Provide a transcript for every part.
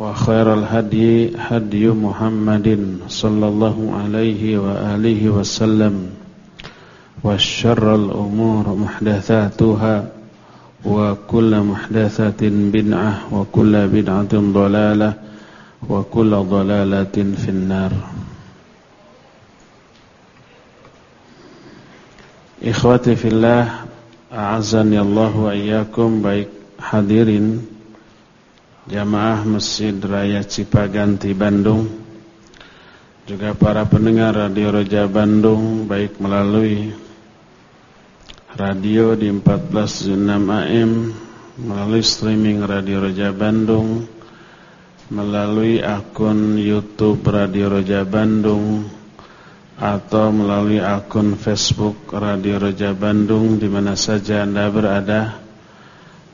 وخير الهدي هدي محمد صلى الله عليه وآله وسلم والشر الأمور محدثاتها وكل محدثة بدعة وكل بدعة ضلالة وكل ضلالة في النار Ikhwati fillah A'azani Allah wa iyyakum Baik hadirin Jamaah Masjid Raya Cipaganti Bandung. Juga para pendengar Radio Roja Bandung Baik melalui Radio di 14.6 AM Melalui streaming Radio Roja Bandung Melalui akun Youtube Radio Roja Bandung atau melalui akun Facebook Radio Raja Bandung di mana saja Anda berada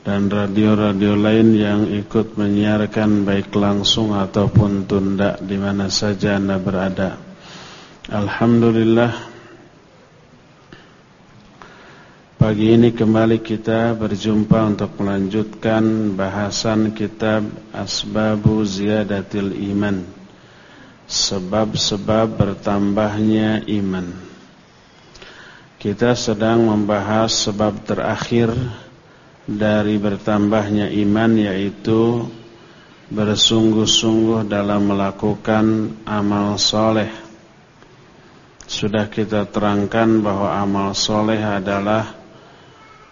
dan radio-radio lain yang ikut menyiarkan baik langsung ataupun tunda di mana saja Anda berada. Alhamdulillah pagi ini kembali kita berjumpa untuk melanjutkan bahasan kitab Asbabu Ziyadatil Iman sebab-sebab bertambahnya iman. Kita sedang membahas sebab terakhir dari bertambahnya iman yaitu bersungguh-sungguh dalam melakukan amal soleh. Sudah kita terangkan bahwa amal soleh adalah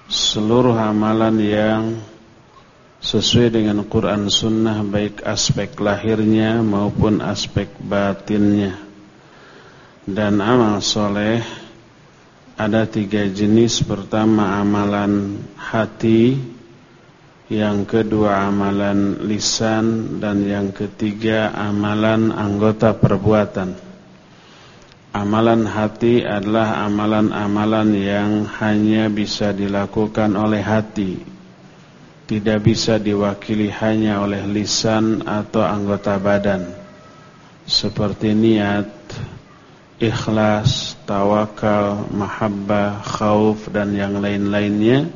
seluruh amalan yang sesuai dengan Quran Sunnah baik aspek lahirnya maupun aspek batinnya dan amal soleh ada tiga jenis. Pertama amalan hati. Yang kedua amalan lisan. Dan yang ketiga amalan anggota perbuatan. Amalan hati adalah amalan-amalan yang hanya bisa dilakukan oleh hati. Tidak bisa diwakili hanya oleh lisan atau anggota badan. Seperti niat, ikhlas, tawakal, mahabbah, khauf dan yang lain-lainnya.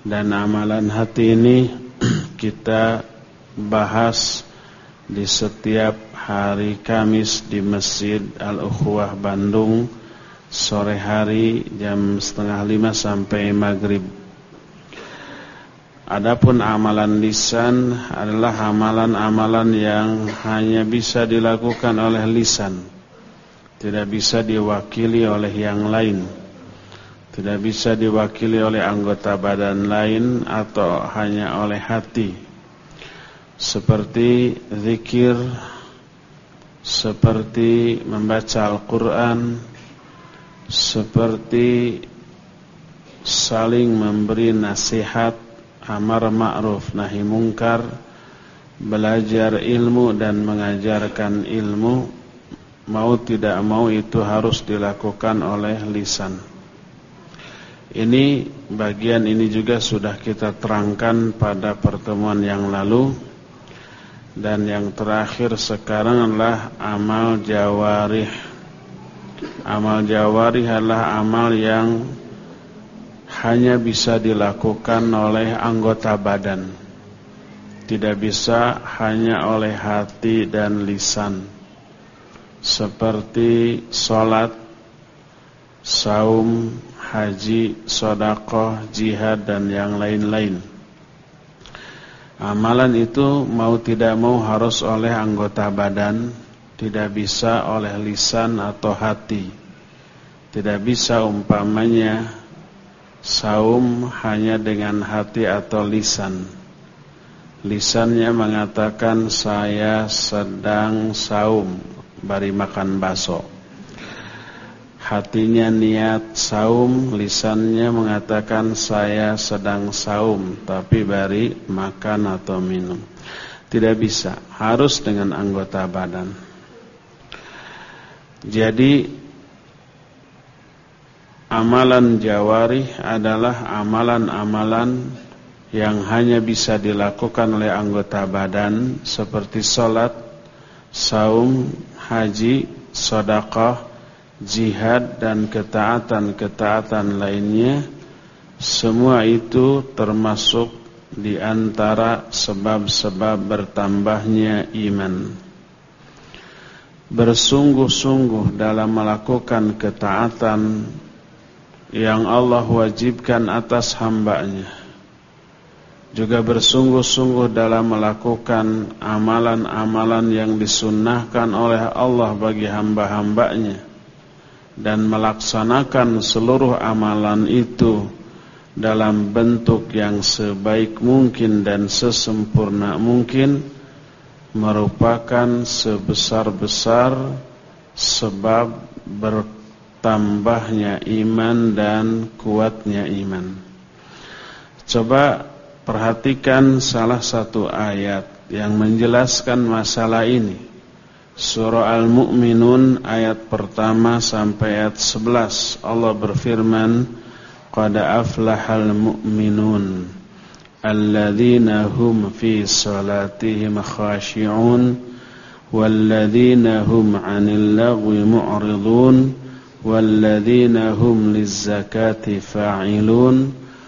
Dan amalan hati ini kita bahas di setiap hari Kamis di Masjid Al-Ukhwah Bandung sore hari jam setengah lima sampai maghrib. Adapun amalan lisan adalah amalan-amalan yang hanya bisa dilakukan oleh lisan Tidak bisa diwakili oleh yang lain. Tidak bisa diwakili oleh anggota badan lain atau hanya oleh hati. Seperti zikir Seperti membaca Al-Quran Seperti saling memberi nasihat amar ma'ruf nahi mungkar belajar ilmu dan mengajarkan ilmu mau tidak mau itu harus dilakukan oleh lisan. Ini bagian ini juga sudah kita terangkan pada pertemuan yang lalu. Dan yang terakhir sekarang adalah amal jawarih. Amal jawarih adalah amal yang hanya bisa dilakukan oleh anggota badan. Tidak bisa hanya oleh hati dan lisan Seperti sholat, saum, haji, sodakoh, jihad dan yang lain-lain Amalan itu mau tidak mau harus oleh anggota badan tidak bisa oleh lisan atau hati. Tidak bisa umpamanya saum hanya dengan hati atau lisan. Lisannya mengatakan saya sedang saum bari makan baso. Hatinya niat saum, lisannya mengatakan saya sedang saum tapi bari makan atau minum. Tidak bisa, harus dengan anggota badan. Jadi amalan jawari adalah amalan-amalan yang hanya bisa dilakukan oleh anggota badan seperti sholat, saum, haji, sodakah, jihad dan ketaatan-ketaatan lainnya semua itu termasuk di antara sebab-sebab bertambahnya iman. Bersungguh-sungguh dalam melakukan ketaatan yang Allah wajibkan atas hambanya juga bersungguh-sungguh dalam melakukan amalan-amalan yang disunnahkan oleh Allah bagi hamba-hambanya dan melaksanakan seluruh amalan itu dalam bentuk yang sebaik mungkin dan sesempurna mungkin merupakan sebesar-besar sebab bertambahnya iman dan kuatnya iman. Coba Perhatikan salah satu ayat yang menjelaskan masalah ini. Surah Al-Mu'minun ayat pertama sampai ayat 11. Allah berfirman, "Qad aflahal mu'minun alladzina hum fi salatihim khashi'un walladzina hum 'anil lagwi mu'ridun walladzina hum lizzakati fa'ilun."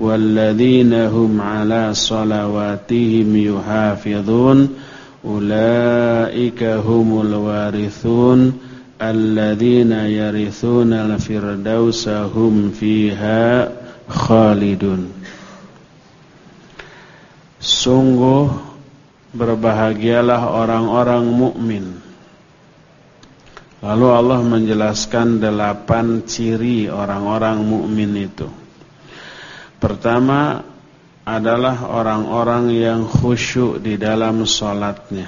والذين هم على صلواتهم يحافظون أولئك هم الوارثون الذين يرثون الفردوس هم فيها خالدون Sungguh berbahagialah orang-orang mukmin. Lalu Allah menjelaskan delapan ciri orang-orang mukmin itu. Pertama adalah orang-orang yang khusyuk di dalam sholatnya.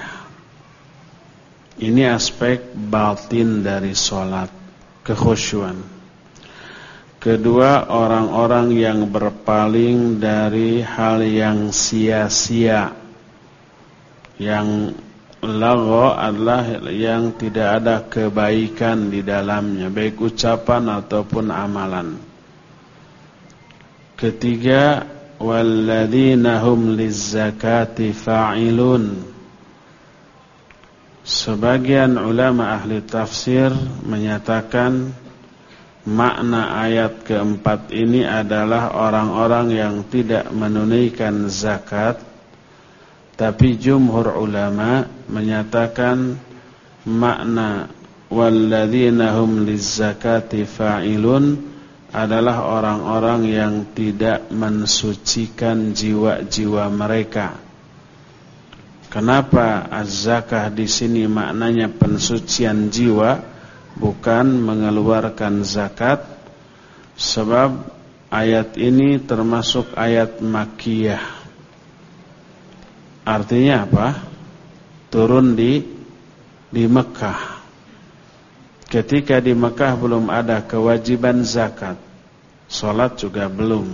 Ini aspek batin dari sholat, kekhusyuan. Kedua, orang-orang yang berpaling dari hal yang sia-sia. Yang lago adalah yang tidak ada kebaikan di dalamnya, baik ucapan ataupun amalan. Ketiga, walladzina hum lizzakati fa'ilun. Sebagian ulama ahli tafsir menyatakan makna ayat keempat ini adalah orang-orang yang tidak menunaikan zakat tapi jumhur ulama menyatakan makna walladzina hum lizzakati fa'ilun adalah orang-orang yang tidak mensucikan jiwa-jiwa mereka. Kenapa az-zakah di sini maknanya pensucian jiwa bukan mengeluarkan zakat? Sebab ayat ini termasuk ayat makiyah. Artinya apa? Turun di di Mekah. Ketika di Mekah belum ada kewajiban zakat Sholat juga belum.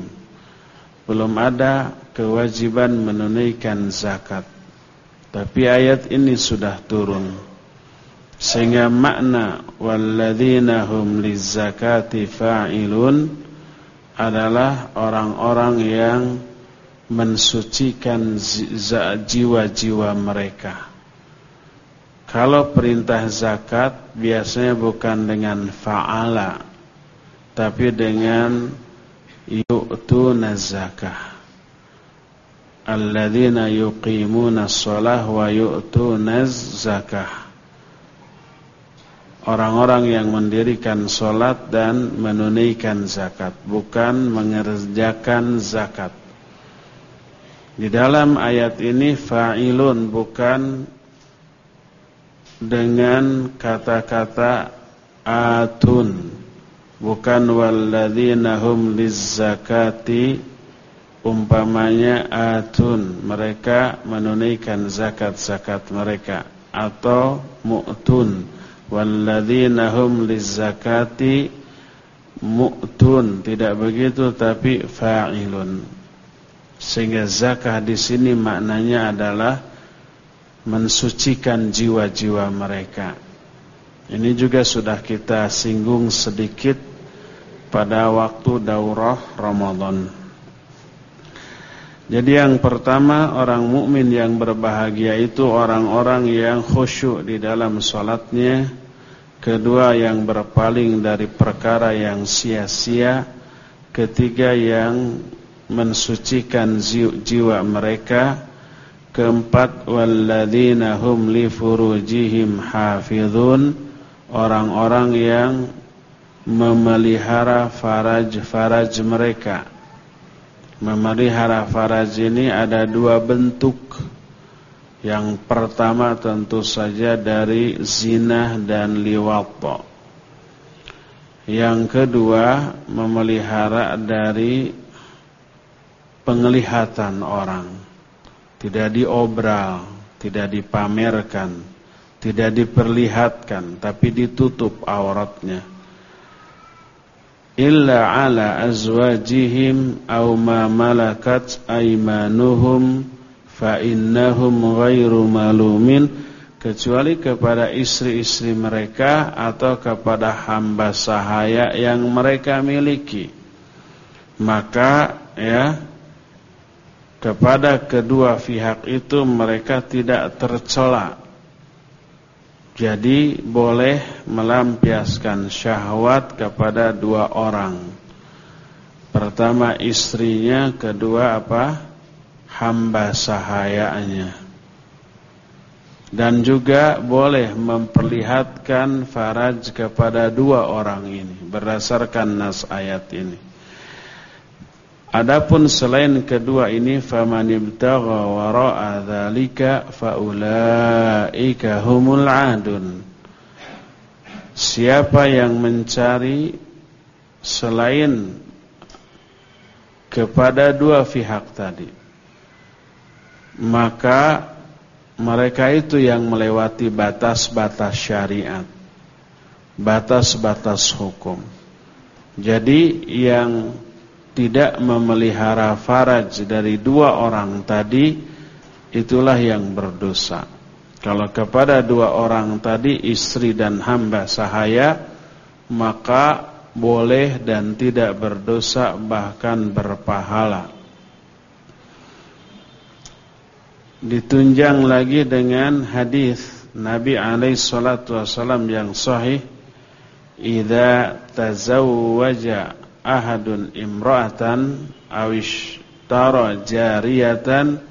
Belum ada kewajiban menunaikan zakat. Tapi ayat ini sudah turun. Sehingga makna Walladzina hum lizzakati fa'ilun Adalah orang-orang yang Mensucikan jiwa-jiwa mereka. Kalau perintah zakat biasanya bukan dengan fa'ala tapi dengan yu'tuna zakah. Alladzina yuqimuna shalah wa yu'tuna zakah. Orang-orang yang mendirikan solat dan menunaikan zakat Bukan mengerjakan zakat Di dalam ayat ini fa'ilun bukan dengan kata-kata atun bukan walladzina hum lizzakati umpamanya atun mereka menunaikan zakat-zakat mereka atau mu'tun. Walladzina hum lizzakati mu'tun tidak begitu tapi fa'ilun. Sehingga zakah di sini maknanya adalah mensucikan jiwa-jiwa mereka. Ini juga sudah kita singgung sedikit pada waktu daurah Ramadan. Jadi yang pertama orang mukmin yang berbahagia itu orang-orang yang khusyuk di dalam salatnya. Kedua yang berpaling dari perkara yang sia-sia. Ketiga yang mensucikan jiwa mereka. Keempat walladzina hum li furujihim hafizun. Orang-orang yang memelihara faraj-faraj mereka. Memelihara faraj ini ada dua bentuk. Yang pertama tentu saja dari zina dan liwat. Yang kedua memelihara dari penglihatan orang. Tidak diobral, tidak dipamerkan, tidak diperlihatkan, tapi ditutup auratnya illa ala azwajihim aw ma malakat aymanuhum fa innahum ghairu malumin kecuali kepada istri-istri mereka atau kepada hamba sahaya yang mereka miliki. Maka ya kepada kedua pihak itu mereka tidak tercela jadi boleh melampiaskan syahwat kepada dua orang. Pertama istrinya, kedua apa? Hamba sahayanya. Dan juga boleh memperlihatkan faraj kepada dua orang ini berdasarkan nas ayat ini. Adapun selain kedua ini faman ibtagha wara'a dzalika faulaika humul adun. Siapa yang mencari selain kepada dua pihak tadi maka mereka itu yang melewati batas-batas syariat batas-batas hukum jadi yang tidak memelihara faraj dari dua orang tadi itulah yang berdosa. Kalau kepada dua orang tadi istri dan hamba sahaya maka boleh dan tidak berdosa bahkan berpahala. Ditunjang lagi dengan hadis Nabi alaihi salatu yang sahih, "Idza tazawwaja ahadun imra'atan awish tara jariyatan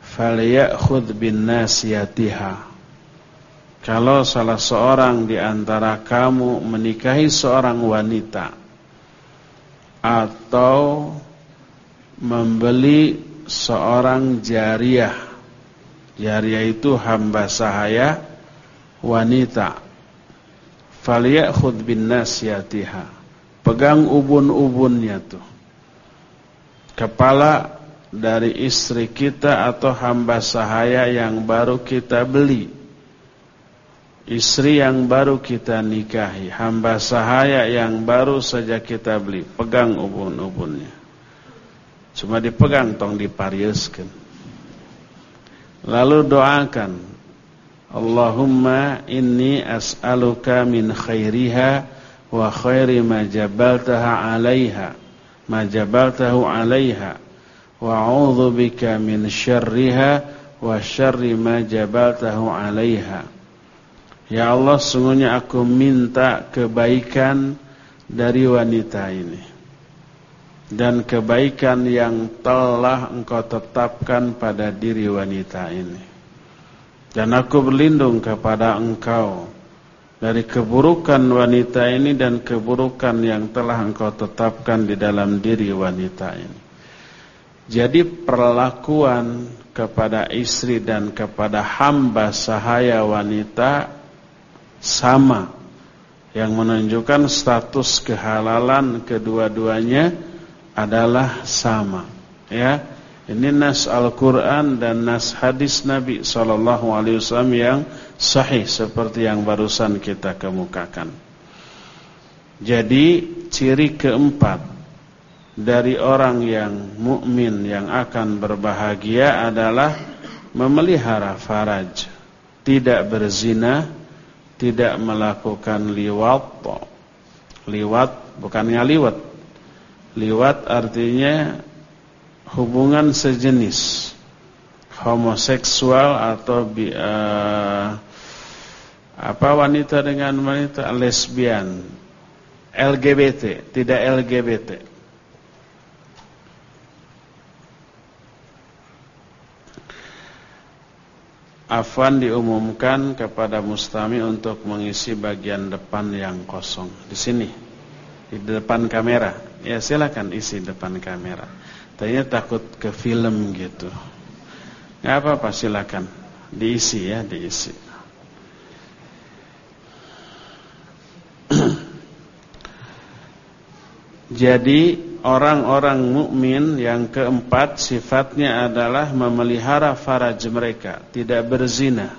falyakhudh bin nasiyatiha. Kalau salah seorang di antara kamu menikahi seorang wanita atau membeli seorang jariah jariah itu hamba sahaya wanita falyakhudh bin nasiyatiha Pegang ubun-ubunnya tuh. Kepala dari istri kita atau hamba sahaya yang baru kita beli. Istri yang baru kita nikahi, hamba sahaya yang baru saja kita beli, pegang ubun-ubunnya. Cuma dipegang tong dipariuskan. Lalu doakan, Allahumma inni as'aluka min khairiha wa khairi ma jabaltaha 'alaiha ma jabaltahu 'alaiha. Wa a'udzu bika min syarriha wa syarri ma jabaltahu 'alaiha. Ya Allah sungguhnya aku minta kebaikan dari wanita ini. Dan kebaikan yang telah engkau tetapkan pada diri wanita ini. Dan aku berlindung kepada engkau Dari keburukan wanita ini dan keburukan yang telah engkau tetapkan di dalam diri wanita ini. Jadi perlakuan kepada istri dan kepada hamba sahaya wanita sama. Yang menunjukkan status kehalalan kedua-duanya adalah sama. Ya ini nas Al-Qur'an dan nas hadis Nabi sallallahu alaihi wasallam yang sahih seperti yang barusan kita kemukakan. Jadi ciri keempat dari orang yang mukmin yang akan berbahagia adalah memelihara faraj. Tidak berzina tidak melakukan liwat. Liwat bukan ngaliwat liwat artinya hubungan sejenis homoseksual atau uh, apa wanita dengan wanita lesbian LGBT tidak LGBT Afwan diumumkan kepada Mustami untuk mengisi bagian depan yang kosong di sini di depan kamera. Ya silakan isi depan kamera. Tanya takut ke film gitu. Gak apa-apa silakan diisi ya diisi. Jadi orang-orang mukmin yang keempat sifatnya adalah memelihara faraj mereka, tidak berzina,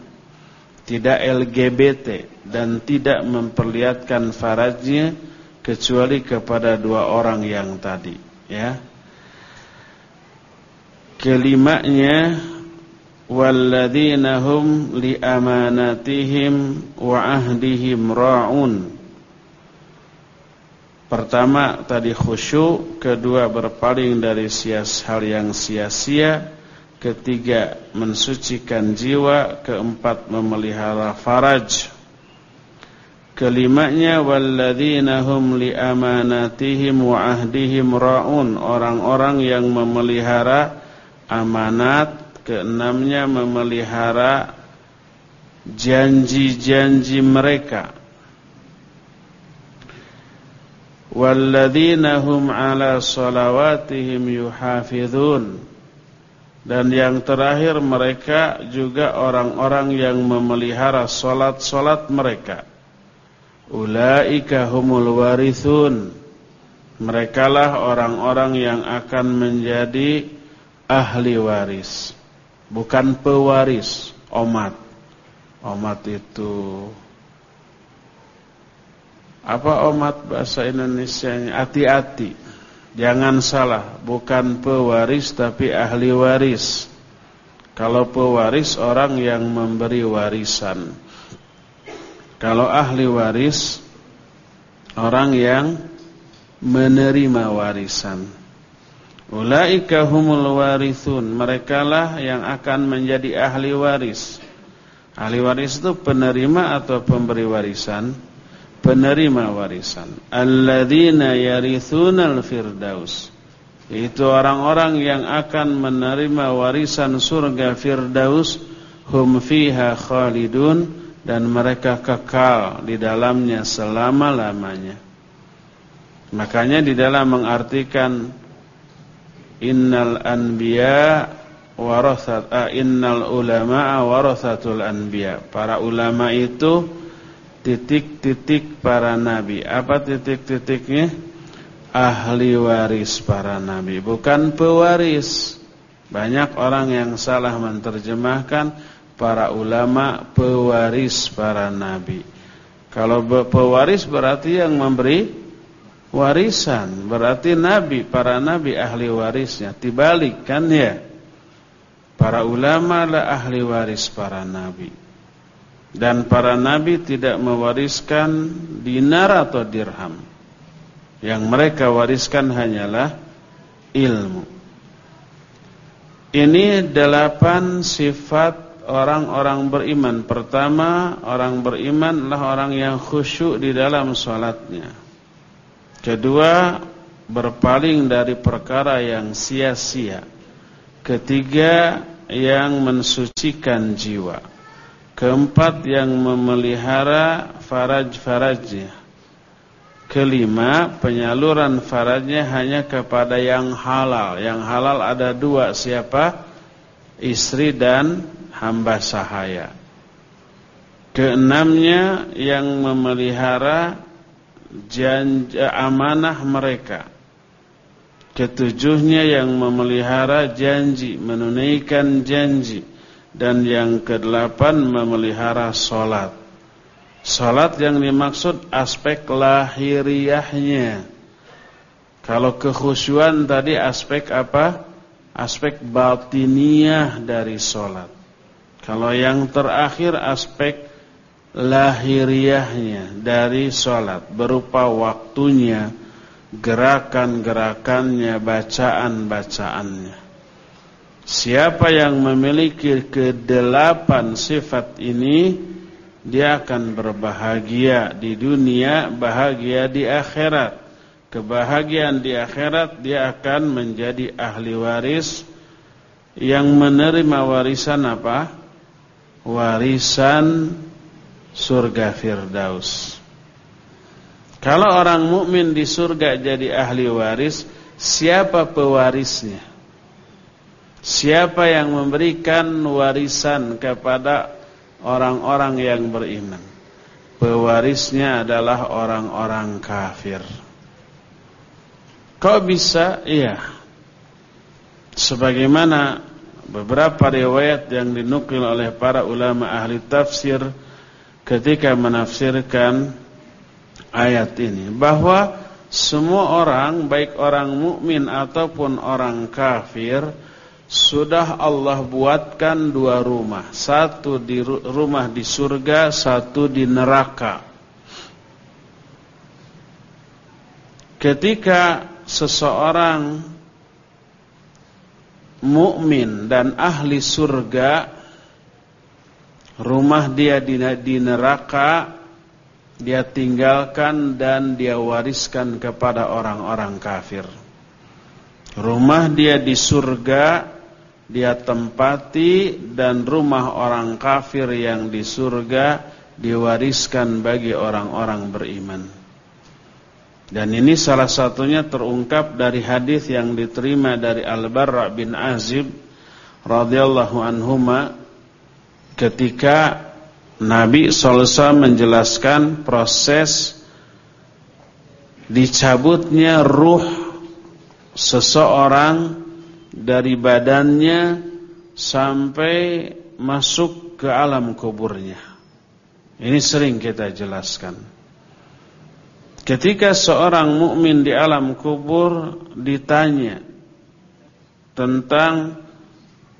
tidak LGBT dan tidak memperlihatkan farajnya kecuali kepada dua orang yang tadi, ya. Kelimanya walladzina hum li wa ahdihim ra'un Pertama tadi khusyuk, kedua berpaling dari sias hal yang sia-sia, ketiga mensucikan jiwa, keempat memelihara faraj. Kelimanya walladzina hum li amanatihim wa ahdihim raun, orang-orang yang memelihara amanat, keenamnya memelihara janji-janji mereka walladzina hum ala salawatihim yuhafizun dan yang terakhir mereka juga orang-orang yang memelihara salat-salat mereka. Ulaika humul warithun. Merekalah orang-orang yang akan menjadi ahli waris. Bukan pewaris omat. Omat itu apa omat bahasa Indonesia-nya? Hati-hati. Jangan salah, bukan pewaris tapi ahli waris. Kalau pewaris orang yang memberi warisan. Kalau ahli waris orang yang menerima warisan. Ulaika humul warithun. Merekalah yang akan menjadi ahli waris. Ahli waris itu penerima atau pemberi warisan? Penerima warisan. Alladzina yarithunal firdaus itu orang-orang yang akan menerima warisan surga firdaus. Hum fiha khalidun. Dan mereka kekal di dalamnya selama-lamanya. Makanya di dalam mengartikan innal anbiya warasat innal ulama warasatul anbiya. Para ulama itu titik-titik para nabi. Apa titik-titiknya? Ahli waris para nabi, bukan pewaris. Banyak orang yang salah menerjemahkan para ulama pewaris para nabi. Kalau pewaris berarti yang memberi warisan, berarti nabi, para nabi ahli warisnya. Tibalik kan ya? Para ulama adalah ahli waris para nabi. Dan para nabi tidak mewariskan dinar atau dirham. Yang mereka wariskan hanyalah ilmu. Ini delapan sifat orang-orang beriman. Pertama, orang beriman adalah orang yang khusyuk di dalam sholatnya. Kedua, berpaling dari perkara yang sia-sia. Ketiga, yang mensucikan jiwa. Keempat, yang memelihara faraj-farajnya. Kelima, penyaluran farajnya hanya kepada yang halal. Yang halal ada dua, siapa? Istri dan hamba sahaya. Keenamnya yang memelihara janji amanah mereka. Ketujuhnya yang memelihara janji, menunaikan janji. Dan yang kedelapan memelihara solat. Solat yang dimaksud aspek lahiriahnya. Kalau kekhusyuan tadi aspek apa? Aspek batiniah dari solat. Kalau yang terakhir aspek lahiriahnya dari sholat berupa waktunya, gerakan-gerakannya, bacaan-bacaannya. Siapa yang memiliki kedelapan sifat ini, dia akan berbahagia di dunia, bahagia di akhirat. Kebahagiaan di akhirat dia akan menjadi ahli waris yang menerima warisan apa? warisan surga Firdaus. Kalau orang mukmin di surga jadi ahli waris, siapa pewarisnya? Siapa yang memberikan warisan kepada orang-orang yang beriman? Pewarisnya adalah orang-orang kafir. Kok bisa? Iya. Sebagaimana beberapa riwayat yang dinukil oleh para ulama ahli tafsir ketika menafsirkan ayat ini bahwa semua orang baik orang mukmin ataupun orang kafir sudah Allah buatkan dua rumah satu di rumah di surga satu di neraka ketika seseorang mukmin dan ahli surga rumah dia di, neraka dia tinggalkan dan dia wariskan kepada orang-orang kafir. Rumah dia di surga dia tempati dan rumah orang kafir yang di surga diwariskan bagi orang-orang beriman. Dan ini salah satunya terungkap dari hadis yang diterima dari Al-Barra bin Azib radhiyallahu anhuma ketika Nabi sallallahu menjelaskan proses dicabutnya ruh seseorang dari badannya sampai masuk ke alam kuburnya. Ini sering kita jelaskan. Ketika seorang mukmin di alam kubur ditanya tentang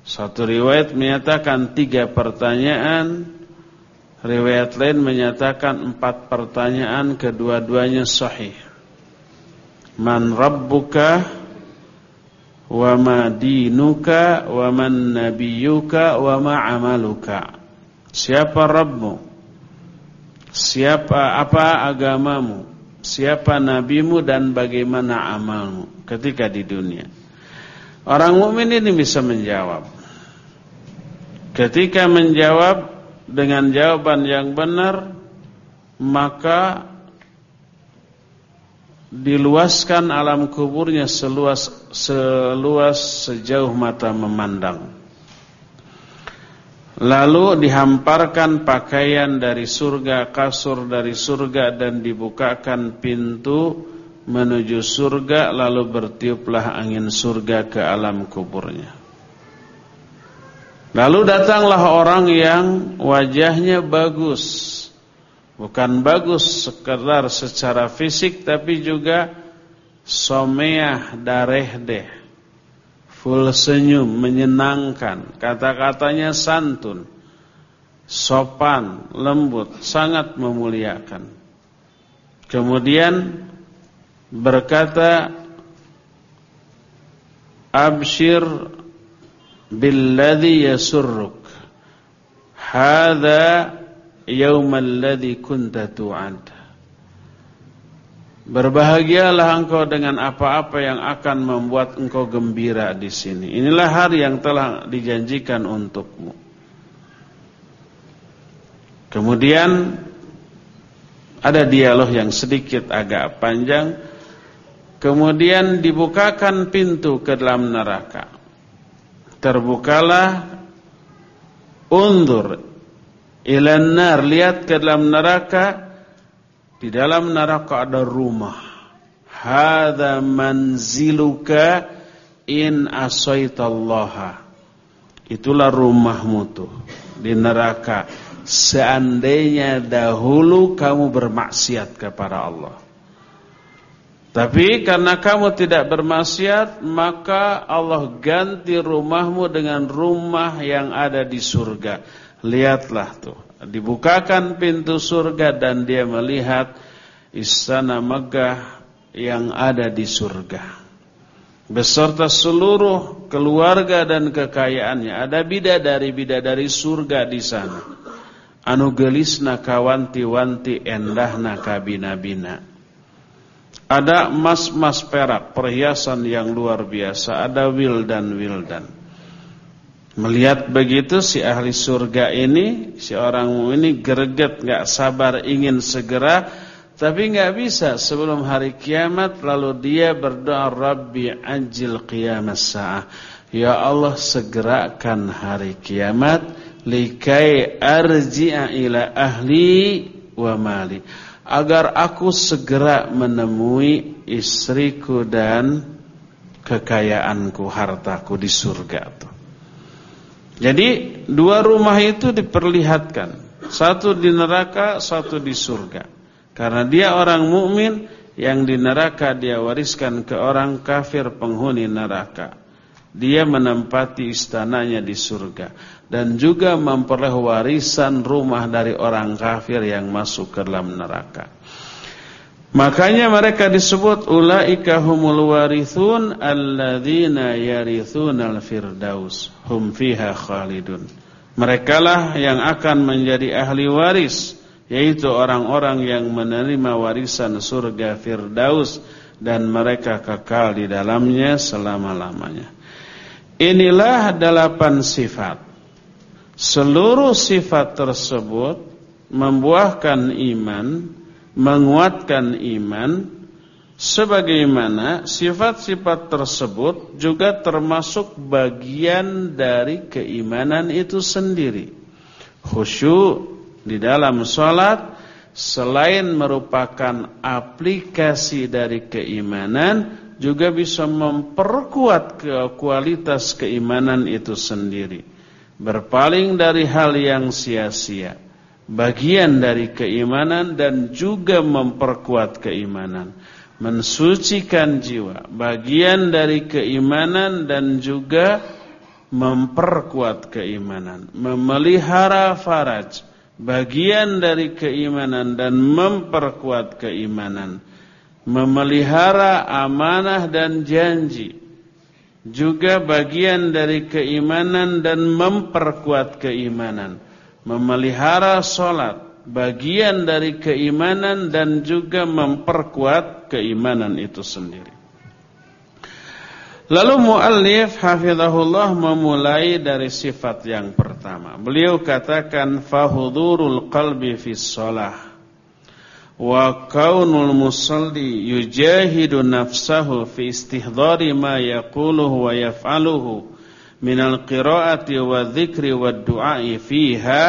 satu riwayat menyatakan tiga pertanyaan, riwayat lain menyatakan empat pertanyaan, kedua-duanya sahih. Man rabbuka wa ma dinuka wa man nabiyuka wa ma amaluka. Siapa Rabbmu? Siapa apa agamamu? siapa nabimu dan bagaimana amalmu ketika di dunia. Orang mukmin ini bisa menjawab. Ketika menjawab dengan jawaban yang benar, maka diluaskan alam kuburnya seluas seluas sejauh mata memandang. Lalu dihamparkan pakaian dari surga, kasur dari surga dan dibukakan pintu menuju surga lalu bertiuplah angin surga ke alam kuburnya. Lalu datanglah orang yang wajahnya bagus. Bukan bagus sekedar secara fisik tapi juga someah dareh deh full senyum, menyenangkan, kata-katanya santun, sopan, lembut, sangat memuliakan. Kemudian berkata, Abshir billadhi yasurruk. hadza yaumal ladzi kunta tu'ad Berbahagialah engkau dengan apa-apa yang akan membuat engkau gembira di sini. Inilah hari yang telah dijanjikan untukmu. Kemudian ada dialog yang sedikit agak panjang. Kemudian dibukakan pintu ke dalam neraka. Terbukalah undur ilan nar lihat ke dalam neraka di dalam neraka ada rumah. Hadza manziluka in asaitallaha. Itulah rumahmu tuh di neraka. Seandainya dahulu kamu bermaksiat kepada Allah. Tapi karena kamu tidak bermaksiat, maka Allah ganti rumahmu dengan rumah yang ada di surga. Lihatlah tuh. Dibukakan pintu surga dan dia melihat istana megah yang ada di surga. Beserta seluruh keluarga dan kekayaannya. Ada bidadari-bidadari surga di sana. Anu gelisna kawanti-wanti endahna kabina-bina. Ada emas-emas perak perhiasan yang luar biasa. Ada wildan-wildan Melihat begitu si ahli surga ini, si orang ini greget, nggak sabar ingin segera, tapi nggak bisa sebelum hari kiamat lalu dia berdoa Rabbi ajil qiyamas sa'ah. Ya Allah segerakan hari kiamat likai arji'a ila ahli wa mali. Agar aku segera menemui istriku dan kekayaanku, hartaku di surga tuh. Jadi dua rumah itu diperlihatkan, satu di neraka, satu di surga. Karena dia orang mukmin yang di neraka dia wariskan ke orang kafir penghuni neraka. Dia menempati istananya di surga dan juga memperoleh warisan rumah dari orang kafir yang masuk ke dalam neraka. Makanya mereka disebut ulaika humul warithun alladzina yarithunal firdaus hum fiha khalidun. Merekalah yang akan menjadi ahli waris yaitu orang-orang yang menerima warisan surga firdaus dan mereka kekal di dalamnya selama-lamanya. Inilah delapan sifat. Seluruh sifat tersebut membuahkan iman menguatkan iman sebagaimana sifat-sifat tersebut juga termasuk bagian dari keimanan itu sendiri. Khusyuk di dalam sholat selain merupakan aplikasi dari keimanan juga bisa memperkuat ke kualitas keimanan itu sendiri. Berpaling dari hal yang sia-sia bagian dari keimanan dan juga memperkuat keimanan. Mensucikan jiwa, bagian dari keimanan dan juga memperkuat keimanan. Memelihara faraj, bagian dari keimanan dan memperkuat keimanan. Memelihara amanah dan janji, juga bagian dari keimanan dan memperkuat keimanan memelihara solat bagian dari keimanan dan juga memperkuat keimanan itu sendiri. Lalu muallif hafizahullah memulai dari sifat yang pertama. Beliau katakan fahudurul qalbi fi shalah wa kaunul musalli yujahidu nafsahu fi istihdari ma yaquluhu wa yaf'aluhu minal qiraati wa dzikri wa du'ai fiha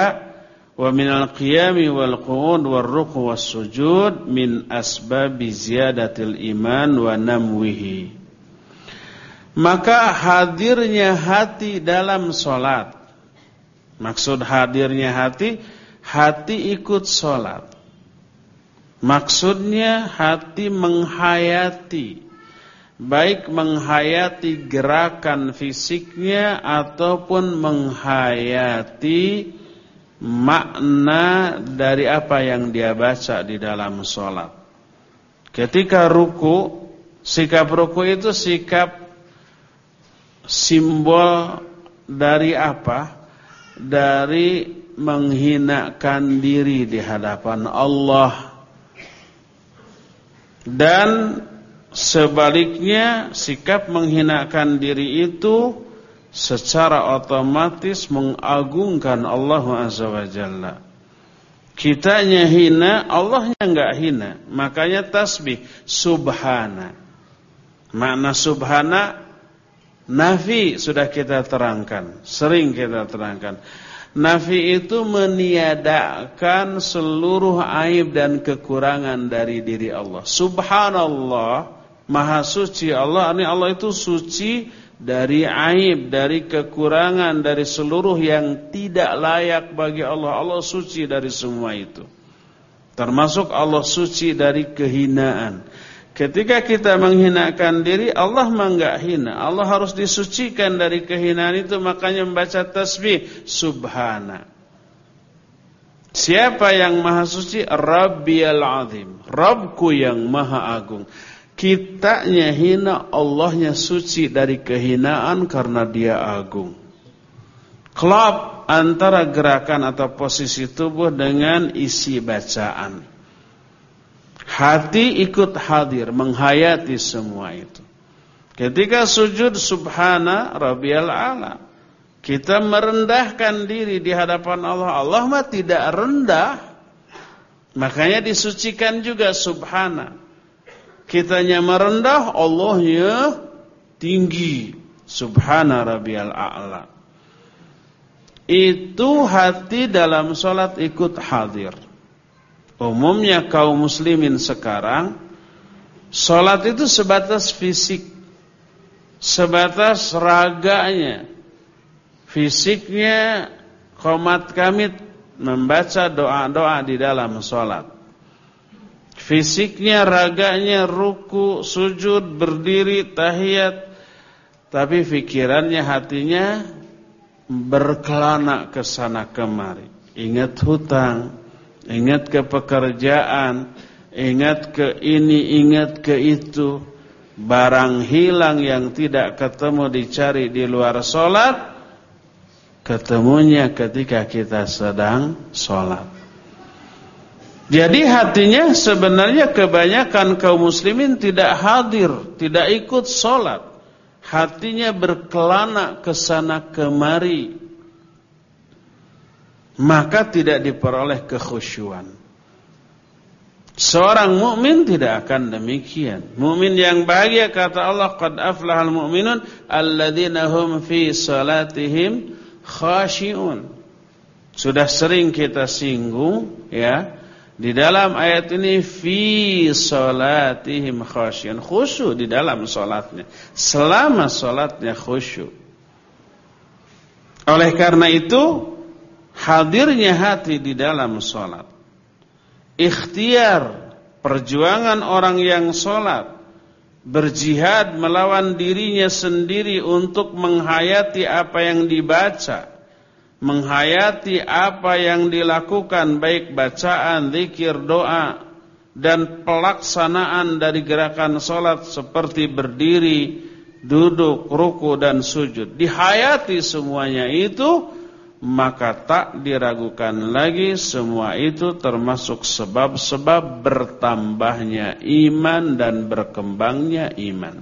wa minal qiyami wal qu'ud wal ruku was sujud min asbabi ziyadatil iman wa namwihi. Maka hadirnya hati dalam solat maksud hadirnya hati hati ikut solat maksudnya hati menghayati baik menghayati gerakan fisiknya ataupun menghayati makna dari apa yang dia baca di dalam sholat. Ketika ruku, sikap ruku itu sikap simbol dari apa? dari menghinakan diri di hadapan Allah dan sebaliknya sikap menghinakan diri itu secara otomatis mengagungkan Allah Azza wa Jalla. Kitanya hina, Allahnya enggak hina. Makanya tasbih subhana. Makna subhana nafi sudah kita terangkan, sering kita terangkan. Nafi itu meniadakan seluruh aib dan kekurangan dari diri Allah. Subhanallah, maha suci Allah, ini Allah itu suci dari aib, dari kekurangan, dari seluruh yang tidak layak bagi Allah. Allah suci dari semua itu. Termasuk Allah suci dari kehinaan. Ketika kita menghinakan diri, Allah enggak hina. Allah harus disucikan dari kehinaan itu, makanya membaca tasbih subhana. Siapa yang maha suci? Rabbiyal azim. Rabbku yang maha agung. Kitanya hina, Allahnya suci dari kehinaan karena dia agung. Klop antara gerakan atau posisi tubuh dengan isi bacaan. Hati ikut hadir, menghayati semua itu. Ketika sujud subhana rabbiyal ala. Kita merendahkan diri di hadapan Allah. Allah mah tidak rendah. Makanya disucikan juga subhana kitanya merendah, Allahnya tinggi. Subhana rabbiyal a'la. Itu hati dalam solat ikut hadir. Umumnya kaum muslimin sekarang solat itu sebatas fisik, sebatas raganya, fisiknya komat kamit membaca doa-doa di dalam solat. Fisiknya, raganya, ruku, sujud, berdiri, tahiyat. Tapi fikirannya, hatinya berkelana ke sana kemari. Ingat hutang, ingat ke pekerjaan, ingat ke ini, ingat ke itu. Barang hilang yang tidak ketemu dicari di luar solat, ketemunya ketika kita sedang solat. Jadi hatinya sebenarnya kebanyakan kaum muslimin tidak hadir, tidak ikut sholat. Hatinya berkelana ke sana kemari. Maka tidak diperoleh kekhusyuan. Seorang mukmin tidak akan demikian. Mukmin yang bahagia kata Allah, "Qad aflahal mu'minun alladzina hum fi salatihim khashi'un." Sudah sering kita singgung ya di dalam ayat ini fi salatihim khasyun khusyuk di dalam salatnya. Selama salatnya khusyuk. Oleh karena itu hadirnya hati di dalam salat. Ikhtiar perjuangan orang yang salat berjihad melawan dirinya sendiri untuk menghayati apa yang dibaca menghayati apa yang dilakukan baik bacaan, zikir, doa dan pelaksanaan dari gerakan solat seperti berdiri, duduk, ruku dan sujud. Dihayati semuanya itu maka tak diragukan lagi semua itu termasuk sebab-sebab bertambahnya iman dan berkembangnya iman.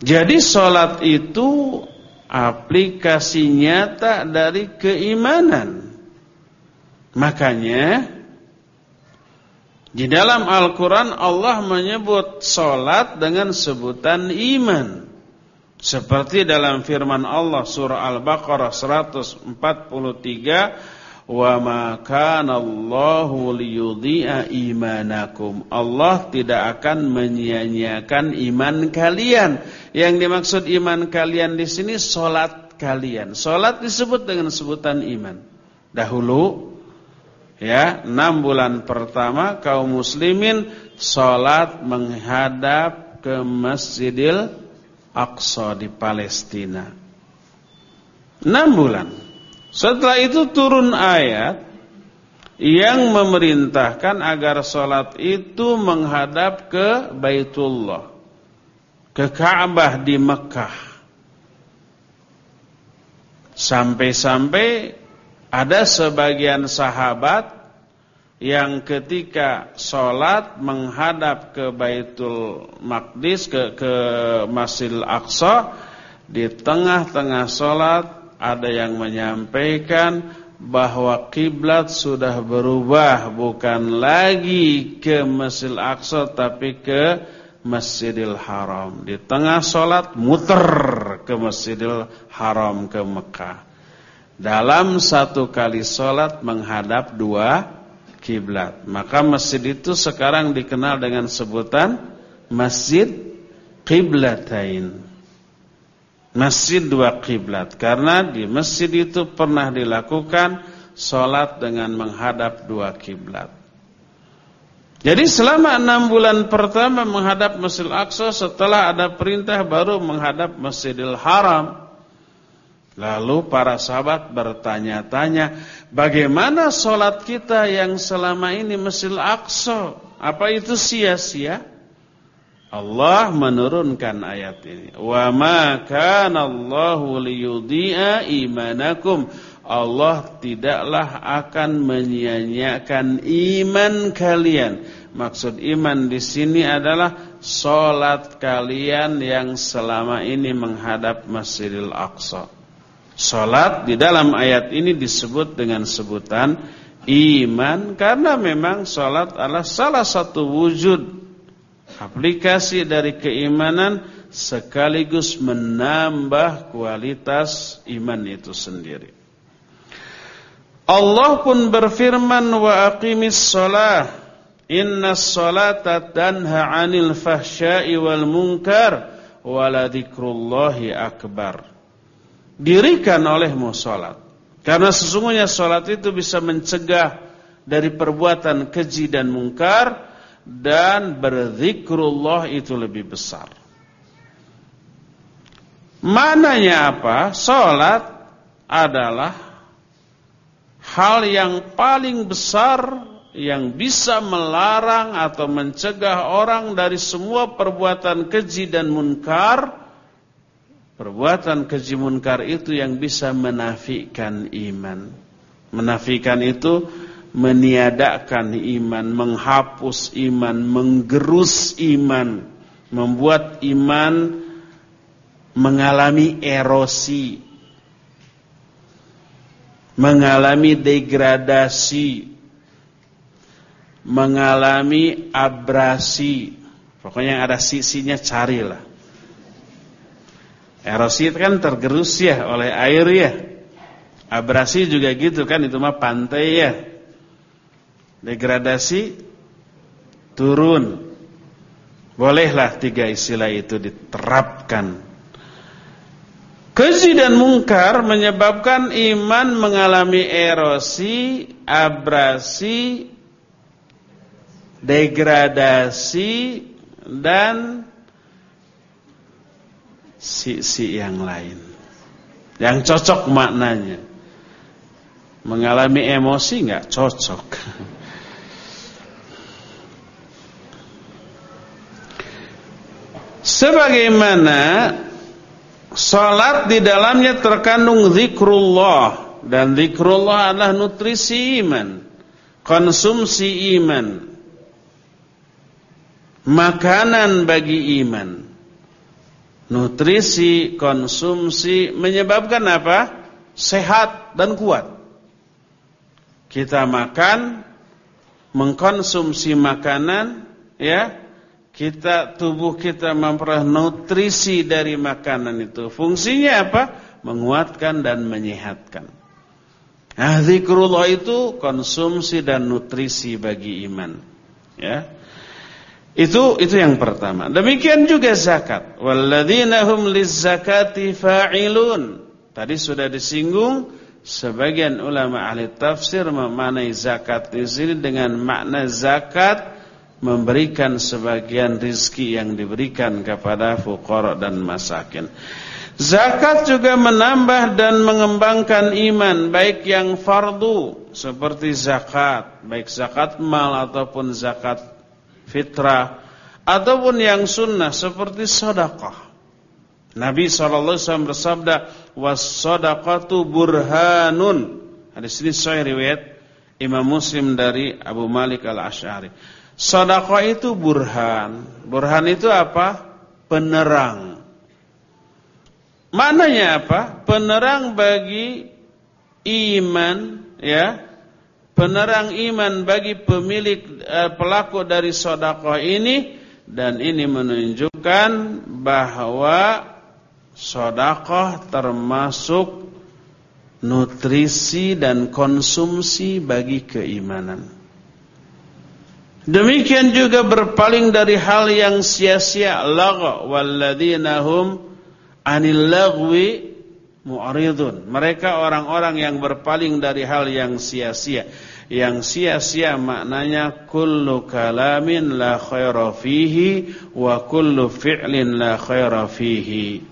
Jadi solat itu aplikasi nyata dari keimanan. Makanya di dalam Al-Quran Allah menyebut solat dengan sebutan iman. Seperti dalam firman Allah surah Al-Baqarah 143 Wa ma kana Allahu liyudhi'a imanakum. Allah tidak akan menyia-nyiakan iman kalian. Yang dimaksud iman kalian di sini salat kalian. Salat disebut dengan sebutan iman. Dahulu ya, 6 bulan pertama kaum muslimin salat menghadap ke Masjidil Aqsa di Palestina. 6 bulan. Setelah itu turun ayat yang memerintahkan agar sholat itu menghadap ke Baitullah, ke Ka'bah di Mekah. Sampai-sampai ada sebagian sahabat yang ketika sholat menghadap ke Baitul Maqdis ke ke Masjidil Aqsa di tengah-tengah sholat ada yang menyampaikan bahwa kiblat sudah berubah bukan lagi ke Masjidil Aqsa tapi ke Masjidil Haram. Di tengah sholat muter ke Masjidil Haram ke Mekah. Dalam satu kali sholat menghadap dua kiblat. Maka masjid itu sekarang dikenal dengan sebutan Masjid Qiblatain. Masjid dua kiblat karena di masjid itu pernah dilakukan solat dengan menghadap dua kiblat. Jadi selama enam bulan pertama menghadap Masjid Aqsa setelah ada perintah baru menghadap Masjidil Haram. Lalu para sahabat bertanya-tanya, bagaimana sholat kita yang selama ini Masjid Aqsa? Apa itu sia-sia? Allah menurunkan ayat ini. Wa ma kana Allahu liyudhi'a imanakum. Allah tidaklah akan menyia-nyiakan iman kalian. Maksud iman di sini adalah sholat kalian yang selama ini menghadap Masjidil Aqsa. Salat di dalam ayat ini disebut dengan sebutan iman karena memang salat adalah salah satu wujud aplikasi dari keimanan sekaligus menambah kualitas iman itu sendiri. Allah pun berfirman wa aqimis shalah innas salata tanha 'anil fahsya'i wal munkar wa la dzikrullahi akbar dirikan olehmu sholat. Karena sesungguhnya sholat itu bisa mencegah dari perbuatan keji dan mungkar dan berzikrullah itu lebih besar. Mananya apa? Sholat adalah hal yang paling besar yang bisa melarang atau mencegah orang dari semua perbuatan keji dan munkar Perbuatan keji munkar itu yang bisa menafikan iman. Menafikan itu meniadakan iman, menghapus iman, menggerus iman, membuat iman mengalami erosi, mengalami degradasi, mengalami abrasi. Pokoknya yang ada sisinya carilah. Erosi itu kan tergerus ya oleh air ya. Abrasi juga gitu kan itu mah pantai ya. Degradasi turun. Bolehlah tiga istilah itu diterapkan. Keji dan mungkar menyebabkan iman mengalami erosi, abrasi, degradasi dan sisi yang lain yang cocok maknanya mengalami emosi nggak cocok sebagaimana salat di dalamnya terkandung zikrullah dan zikrullah adalah nutrisi iman konsumsi iman makanan bagi iman nutrisi, konsumsi menyebabkan apa? Sehat dan kuat. Kita makan, mengkonsumsi makanan, ya, kita tubuh kita memperoleh nutrisi dari makanan itu. Fungsinya apa? Menguatkan dan menyehatkan. Nah, zikrullah itu konsumsi dan nutrisi bagi iman. Ya. Itu itu yang pertama. Demikian juga zakat. Walladzina hum lizzakati fa'ilun. Tadi sudah disinggung sebagian ulama ahli tafsir memanai zakat di sini dengan makna zakat memberikan sebagian rizki yang diberikan kepada fuqara dan masakin. Zakat juga menambah dan mengembangkan iman baik yang fardu seperti zakat, baik zakat mal ataupun zakat fitrah ataupun yang sunnah seperti sedekah. Nabi SAW bersabda, "Was-shadaqatu burhanun." Hadis ini sahih riwayat Imam Muslim dari Abu Malik Al-Asy'ari. Sedekah itu burhan. Burhan itu apa? Penerang. Maknanya apa? Penerang bagi iman, ya. Penerang iman bagi pemilik eh, pelaku dari sedekah ini dan ini menunjukkan bahwa sedekah termasuk nutrisi dan konsumsi bagi keimanan. Demikian juga berpaling dari hal yang sia-sia lagha walladzina hum anil lagwi mu'ridun. Mereka orang-orang yang berpaling dari hal yang sia-sia. Yang sia-sia maknanya kullu kalamin la khaira fihi wa kullu fi'lin la khaira fihi.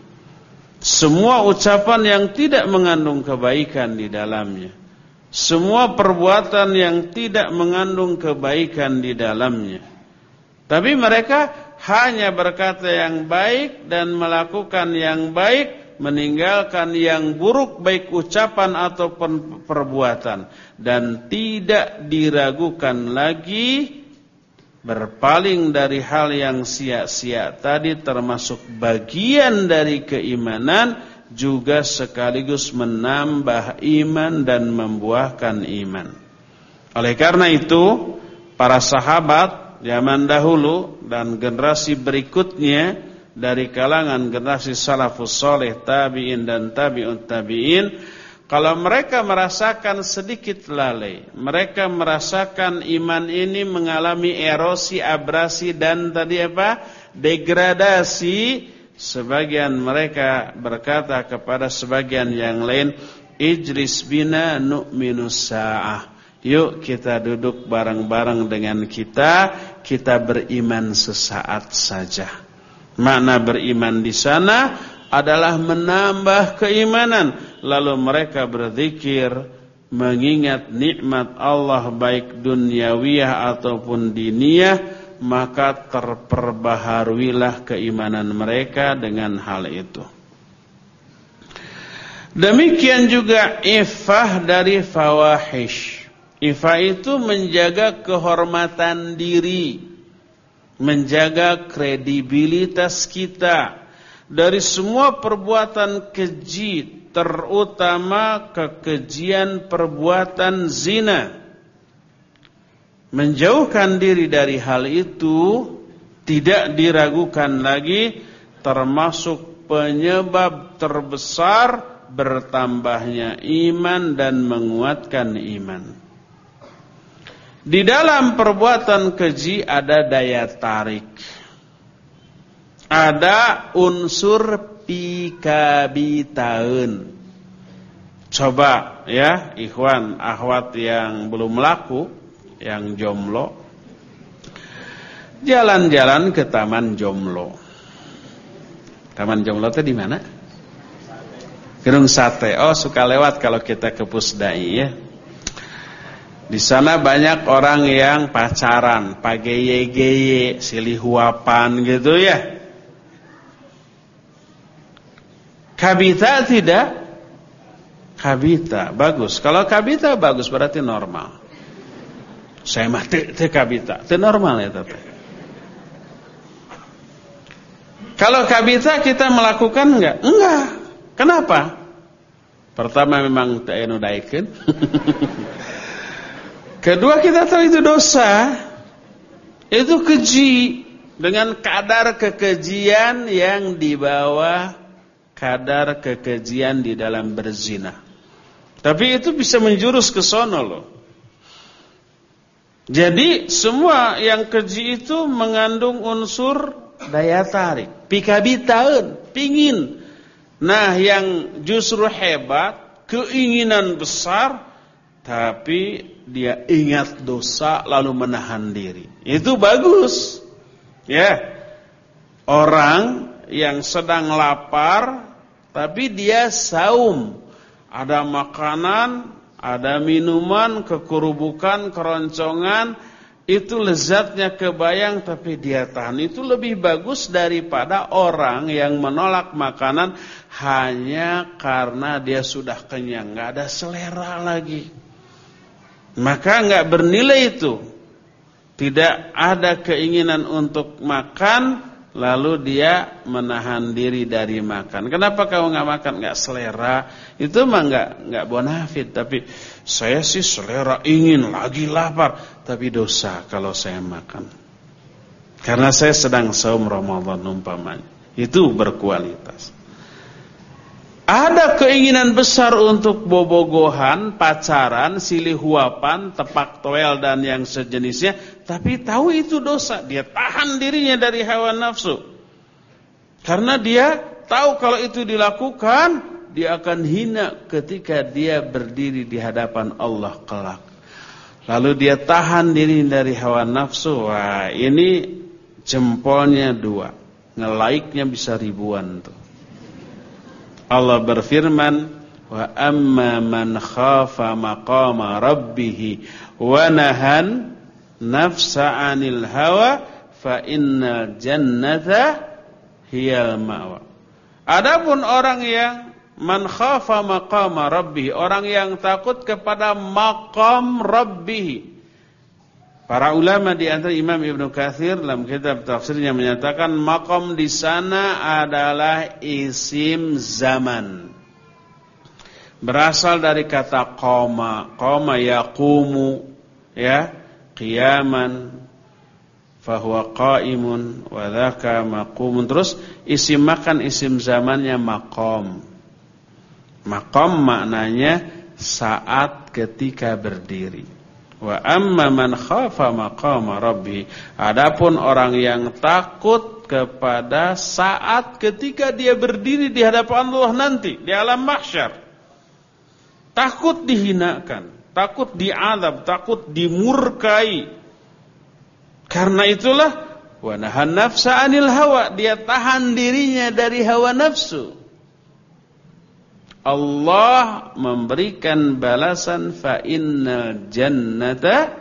Semua ucapan yang tidak mengandung kebaikan di dalamnya. Semua perbuatan yang tidak mengandung kebaikan di dalamnya. Tapi mereka hanya berkata yang baik dan melakukan yang baik meninggalkan yang buruk baik ucapan ataupun perbuatan dan tidak diragukan lagi berpaling dari hal yang sia-sia tadi termasuk bagian dari keimanan juga sekaligus menambah iman dan membuahkan iman. Oleh karena itu, para sahabat zaman dahulu dan generasi berikutnya dari kalangan generasi salafus soleh, tabi'in dan tabi'un tabi'in, kalau mereka merasakan sedikit lalai, mereka merasakan iman ini mengalami erosi, abrasi dan tadi apa? degradasi, sebagian mereka berkata kepada sebagian yang lain, "Ijlis bina nu'minu sa'ah." Yuk kita duduk bareng-bareng dengan kita, kita beriman sesaat saja. Makna beriman di sana adalah menambah keimanan. Lalu mereka berzikir mengingat nikmat Allah baik duniawiyah ataupun diniyah, maka terperbaharuilah keimanan mereka dengan hal itu. Demikian juga ifah dari fawahish. Ifah itu menjaga kehormatan diri menjaga kredibilitas kita dari semua perbuatan keji terutama kekejian perbuatan zina menjauhkan diri dari hal itu tidak diragukan lagi termasuk penyebab terbesar bertambahnya iman dan menguatkan iman di dalam perbuatan keji ada daya tarik. Ada unsur pikabitaun. Coba ya, ikhwan, akhwat yang belum laku, yang jomlo. Jalan-jalan ke Taman Jomlo. Taman Jomlo itu di mana? Gedung Sate. Oh, suka lewat kalau kita ke Pusdai ya. Di sana banyak orang yang pacaran, pageye-geye, silihuapan gitu ya. Kabita tidak? Kabita, bagus. Kalau kabita bagus berarti normal. Saya mati te kabita, itu normal ya tapi. Kalau kabita kita melakukan enggak? Enggak. Kenapa? Pertama memang tak enudaikan. Kedua kita tahu itu dosa. Itu keji dengan kadar kekejian yang di bawah kadar kekejian di dalam berzina. Tapi itu bisa menjurus ke sono loh. Jadi semua yang keji itu mengandung unsur daya tarik, pikabitaun, pingin. Nah, yang justru hebat, keinginan besar tapi dia ingat dosa lalu menahan diri. Itu bagus. Ya. Orang yang sedang lapar tapi dia saum. Ada makanan, ada minuman, kekurubukan, keroncongan itu lezatnya kebayang tapi dia tahan. Itu lebih bagus daripada orang yang menolak makanan hanya karena dia sudah kenyang, nggak ada selera lagi. Maka nggak bernilai itu. Tidak ada keinginan untuk makan lalu dia menahan diri dari makan. Kenapa kau nggak makan? Nggak selera. Itu mah nggak nggak bonafit. Tapi saya sih selera ingin lagi lapar, tapi dosa kalau saya makan. Karena saya sedang saum Ramadan umpamanya. Itu berkualitas. Ada keinginan besar untuk bobogohan, pacaran, silih huapan, tepak toel dan yang sejenisnya, tapi tahu itu dosa, dia tahan dirinya dari hawa nafsu. Karena dia tahu kalau itu dilakukan, dia akan hina ketika dia berdiri di hadapan Allah kelak. Lalu dia tahan diri dari hawa nafsu. Wah, ini jempolnya dua. Ngelaiknya bisa ribuan tuh. Allah berfirman, "Wa amma man khafa maqama rabbih wa nahan nafsa 'anil hawa fa innal jannata hiyal ma'wa." Adapun orang yang man khafa maqama rabbih, orang yang takut kepada maqam rabbih, Para ulama di antara Imam Ibnu Katsir dalam kitab tafsirnya menyatakan makom di sana adalah isim zaman. Berasal dari kata qoma, qoma yaqumu ya, qiyaman fahuwa qaimun wa dzaka maqumun. Terus isim makan isim zamannya makom. Makom maknanya saat ketika berdiri. Wa amma man khafa maqama rabbi. Adapun orang yang takut kepada saat ketika dia berdiri di hadapan Allah nanti di alam mahsyar. Takut dihinakan, takut diadab, takut dimurkai. Karena itulah wa nahan nafsa anil hawa, dia tahan dirinya dari hawa nafsu. Allah memberikan balasan fa innal jannata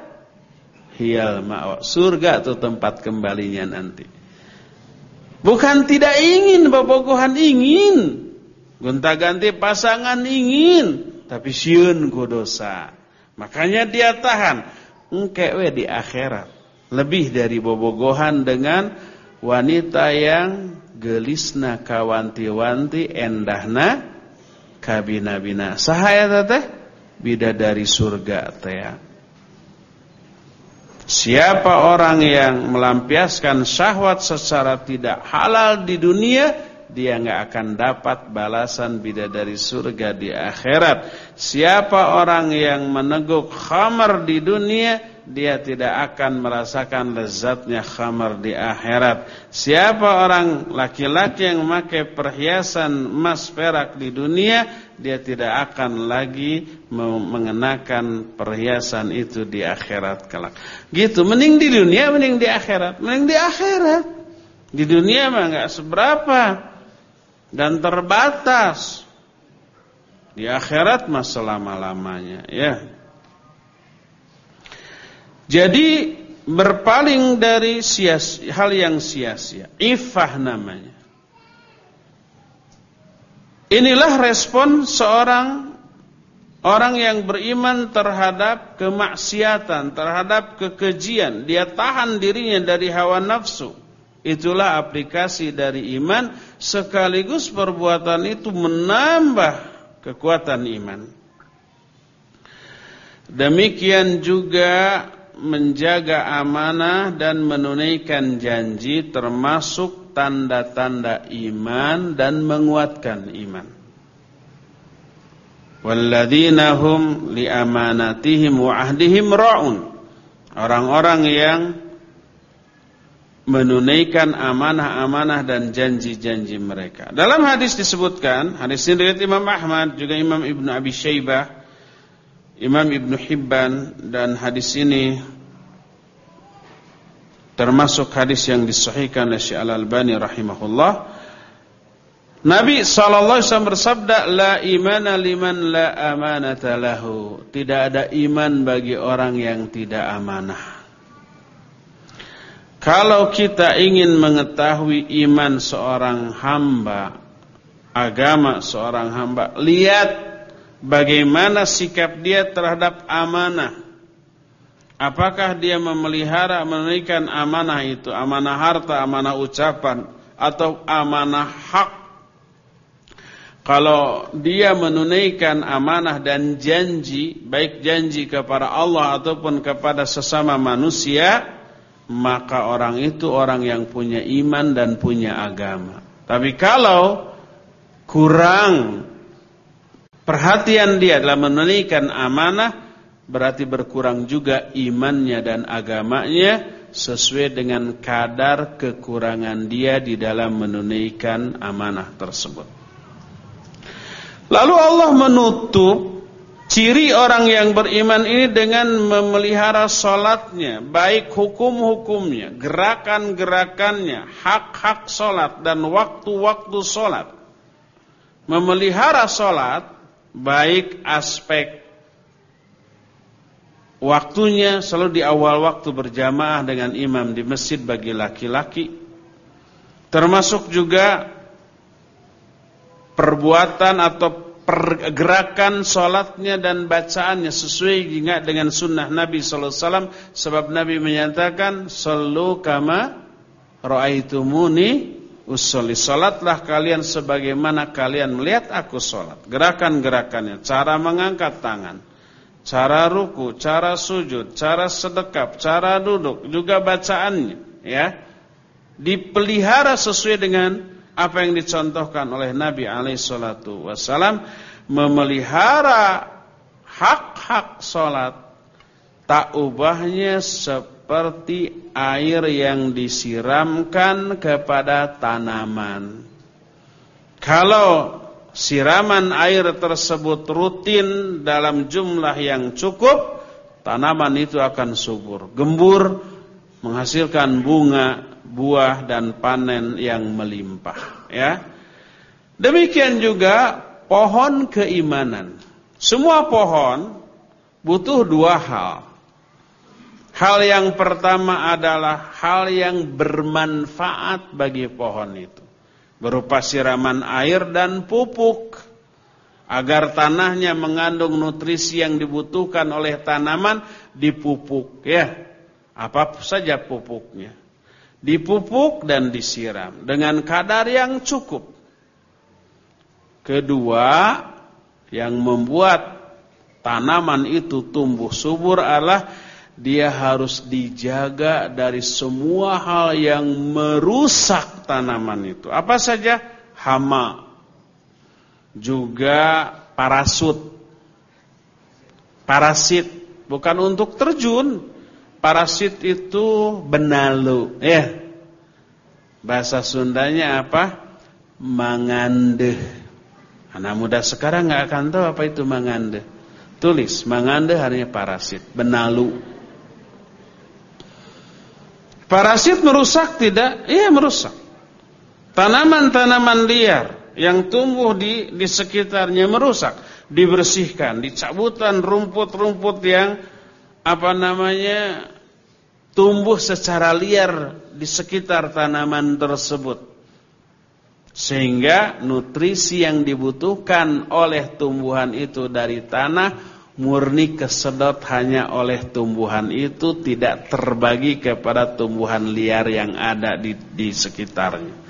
hiyal ma'wa. Surga itu tempat kembalinya nanti. Bukan tidak ingin bobogohan ingin. Gonta-ganti pasangan ingin, tapi sieun ku dosa. Makanya dia tahan. Engke we di akhirat. Lebih dari bobogohan dengan wanita yang gelisna kawanti-wanti endahna kabina-bina. Sahaya teteh bidadari surga teh. Siapa orang yang melampiaskan syahwat secara tidak halal di dunia, dia nggak akan dapat balasan bidadari surga di akhirat. Siapa orang yang meneguk khamar di dunia, dia tidak akan merasakan lezatnya khamar di akhirat. Siapa orang laki-laki yang memakai perhiasan emas perak di dunia, dia tidak akan lagi mengenakan perhiasan itu di akhirat kelak. Gitu, mending di dunia, mending di akhirat, mending di akhirat. Di dunia mah nggak seberapa dan terbatas. Di akhirat mah selama-lamanya, ya. Jadi berpaling dari sia hal yang sia-sia. Ifah namanya. Inilah respon seorang orang yang beriman terhadap kemaksiatan, terhadap kekejian. Dia tahan dirinya dari hawa nafsu. Itulah aplikasi dari iman sekaligus perbuatan itu menambah kekuatan iman. Demikian juga menjaga amanah dan menunaikan janji termasuk tanda-tanda iman dan menguatkan iman. Walladzina hum li wa ahdihim ra'un. Orang-orang yang menunaikan amanah-amanah dan janji-janji mereka. Dalam hadis disebutkan, hadis ini riwayat Imam Ahmad juga Imam Ibnu Abi Syaibah Imam Ibn Hibban dan hadis ini termasuk hadis yang disahihkan oleh Syekh Al-Albani rahimahullah. Nabi sallallahu alaihi wasallam bersabda la imana liman la amanata lahu. Tidak ada iman bagi orang yang tidak amanah. Kalau kita ingin mengetahui iman seorang hamba, agama seorang hamba, lihat bagaimana sikap dia terhadap amanah. Apakah dia memelihara menunaikan amanah itu, amanah harta, amanah ucapan, atau amanah hak. Kalau dia menunaikan amanah dan janji, baik janji kepada Allah ataupun kepada sesama manusia, maka orang itu orang yang punya iman dan punya agama. Tapi kalau kurang perhatian dia dalam menunaikan amanah, berarti berkurang juga imannya dan agamanya sesuai dengan kadar kekurangan dia di dalam menunaikan amanah tersebut. Lalu Allah menutup Ciri orang yang beriman ini dengan memelihara solatnya, baik hukum-hukumnya, gerakan-gerakannya, hak-hak solat dan waktu-waktu solat. Memelihara solat, baik aspek waktunya selalu di awal waktu berjamaah dengan imam di masjid bagi laki-laki, termasuk juga perbuatan atau pergerakan solatnya dan bacaannya sesuai ingat dengan sunnah Nabi Wasallam. Sebab Nabi menyatakan selalu kama roaitumuni usolli solatlah kalian sebagaimana kalian melihat aku solat gerakan-gerakannya cara mengangkat tangan cara ruku cara sujud cara sedekap cara duduk juga bacaannya ya. Dipelihara sesuai dengan apa yang dicontohkan oleh Nabi alaihi salatu wasallam memelihara hak-hak salat tak ubahnya seperti air yang disiramkan kepada tanaman. Kalau siraman air tersebut rutin dalam jumlah yang cukup, tanaman itu akan subur, gembur, menghasilkan bunga, buah dan panen yang melimpah ya. Demikian juga pohon keimanan. Semua pohon butuh dua hal. Hal yang pertama adalah hal yang bermanfaat bagi pohon itu. Berupa siraman air dan pupuk. Agar tanahnya mengandung nutrisi yang dibutuhkan oleh tanaman dipupuk ya. Apa saja pupuknya dipupuk dan disiram dengan kadar yang cukup. Kedua, yang membuat tanaman itu tumbuh subur adalah dia harus dijaga dari semua hal yang merusak tanaman itu. Apa saja? Hama, juga parasut, parasit, bukan untuk terjun, Parasit itu benalu, ya. Bahasa Sundanya apa? Mangandeh. Anak muda sekarang nggak akan tahu apa itu mangandeh. Tulis, mangandeh artinya parasit, benalu. Parasit merusak tidak? Iya merusak. Tanaman-tanaman liar yang tumbuh di di sekitarnya merusak, dibersihkan, dicabutan rumput-rumput yang apa namanya tumbuh secara liar di sekitar tanaman tersebut sehingga nutrisi yang dibutuhkan oleh tumbuhan itu dari tanah murni kesedot hanya oleh tumbuhan itu tidak terbagi kepada tumbuhan liar yang ada di, di sekitarnya.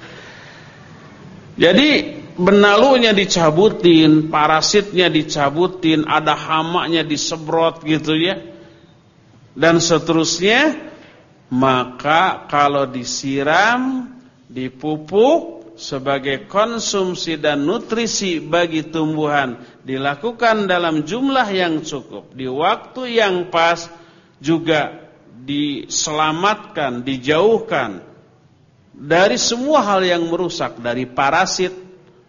Jadi benalunya dicabutin, parasitnya dicabutin, ada hamanya disebrot gitu ya dan seterusnya maka kalau disiram dipupuk sebagai konsumsi dan nutrisi bagi tumbuhan dilakukan dalam jumlah yang cukup di waktu yang pas juga diselamatkan dijauhkan dari semua hal yang merusak dari parasit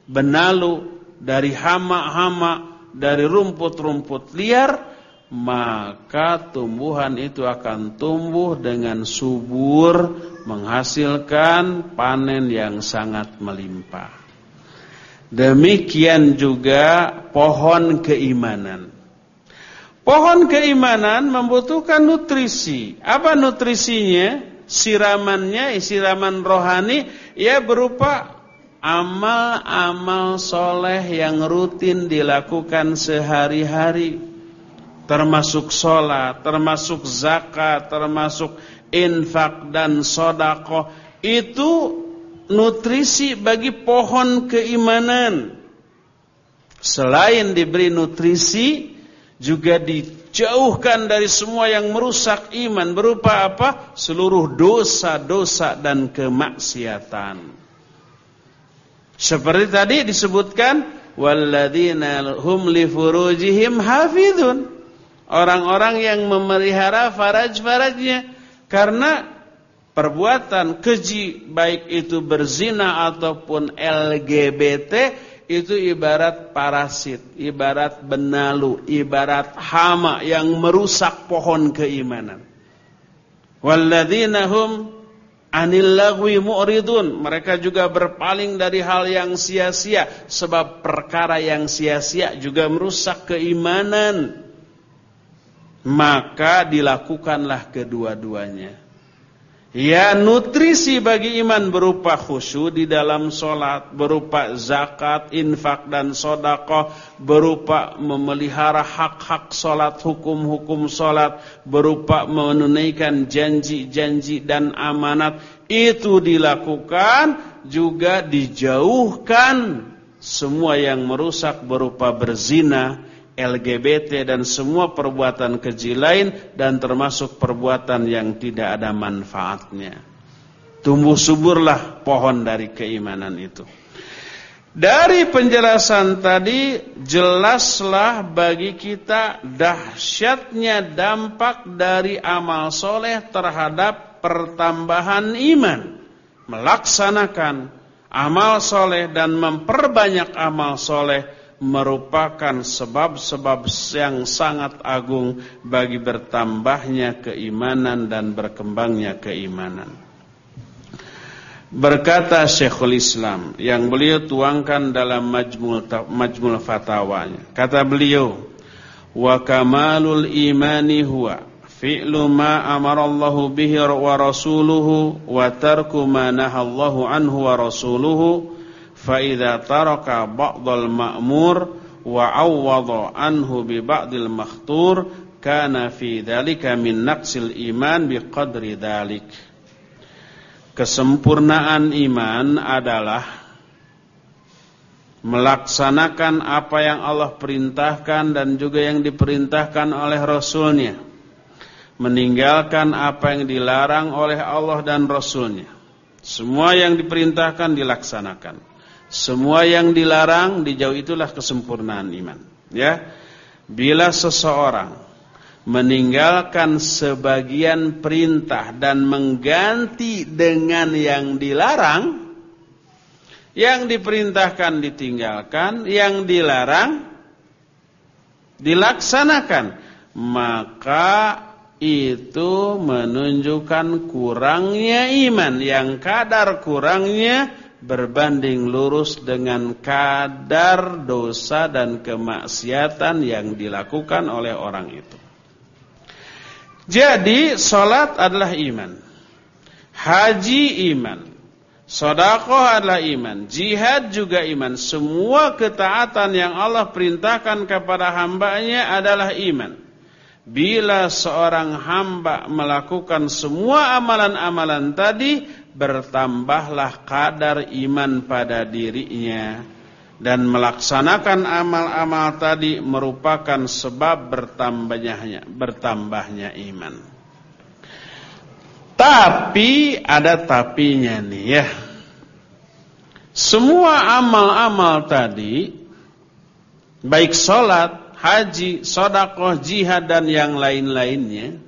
benalu dari hama-hama dari rumput-rumput liar maka tumbuhan itu akan tumbuh dengan subur menghasilkan panen yang sangat melimpah. Demikian juga pohon keimanan. Pohon keimanan membutuhkan nutrisi. Apa nutrisinya? siramannya, siraman rohani, ya berupa amal-amal soleh yang rutin dilakukan sehari-hari. Termasuk sholat, termasuk zakat, termasuk infak dan sodakoh. Itu nutrisi bagi pohon keimanan. Selain diberi nutrisi, juga dijauhkan dari semua yang merusak iman berupa apa? Seluruh dosa-dosa dan kemaksiatan. Seperti tadi disebutkan hum li furujihim hafizun. Orang-orang yang memelihara faraj-farajnya karena perbuatan keji baik itu berzina ataupun LGBT itu ibarat parasit, ibarat benalu, ibarat hama yang merusak pohon keimanan. Walladzina anil lagwi mu'ridun. Mereka juga berpaling dari hal yang sia-sia sebab perkara yang sia-sia juga merusak keimanan. Maka dilakukanlah kedua-duanya. Ya nutrisi bagi iman berupa khusyuk di dalam solat, berupa zakat, infak dan sodakoh, berupa memelihara hak-hak solat, hukum-hukum solat, berupa menunaikan janji-janji dan amanat. Itu dilakukan juga dijauhkan semua yang merusak berupa berzina, LGBT dan semua perbuatan keji lain dan termasuk perbuatan yang tidak ada manfaatnya. Tumbuh suburlah pohon dari keimanan itu. Dari penjelasan tadi jelaslah bagi kita dahsyatnya dampak dari amal soleh terhadap pertambahan iman. Melaksanakan amal soleh dan memperbanyak amal soleh merupakan sebab-sebab yang sangat agung bagi bertambahnya keimanan dan berkembangnya keimanan. Berkata Syekhul Islam yang beliau tuangkan dalam Majmul Majmul Fatawanya. Kata beliau, "Wa kamalul imani huwa fi'lu ma amara Allahu bihi wa rasuluhu wa tarku ma nahallahu anhu wa rasuluhu." fa idza taraka ba'dal ma'mur wa awwadha anhu bi ba'dil makhtur kana fi dzalika min naqsil iman bi qadri dzalik kesempurnaan iman adalah melaksanakan apa yang Allah perintahkan dan juga yang diperintahkan oleh rasulnya. Meninggalkan apa yang dilarang oleh Allah dan rasulnya. Semua yang diperintahkan dilaksanakan. Semua yang dilarang dijauh itulah kesempurnaan iman. Ya, bila seseorang meninggalkan sebagian perintah dan mengganti dengan yang dilarang, yang diperintahkan ditinggalkan, yang dilarang dilaksanakan, maka itu menunjukkan kurangnya iman. Yang kadar kurangnya berbanding lurus dengan kadar dosa dan kemaksiatan yang dilakukan oleh orang itu. Jadi solat adalah iman, haji iman, sodakoh adalah iman, jihad juga iman. Semua ketaatan yang Allah perintahkan kepada hambanya adalah iman. Bila seorang hamba melakukan semua amalan-amalan tadi, bertambahlah kadar iman pada dirinya dan melaksanakan amal-amal tadi merupakan sebab bertambahnya bertambahnya iman. Tapi ada tapinya nih ya. Semua amal-amal tadi baik sholat, haji, sodakoh, jihad dan yang lain-lainnya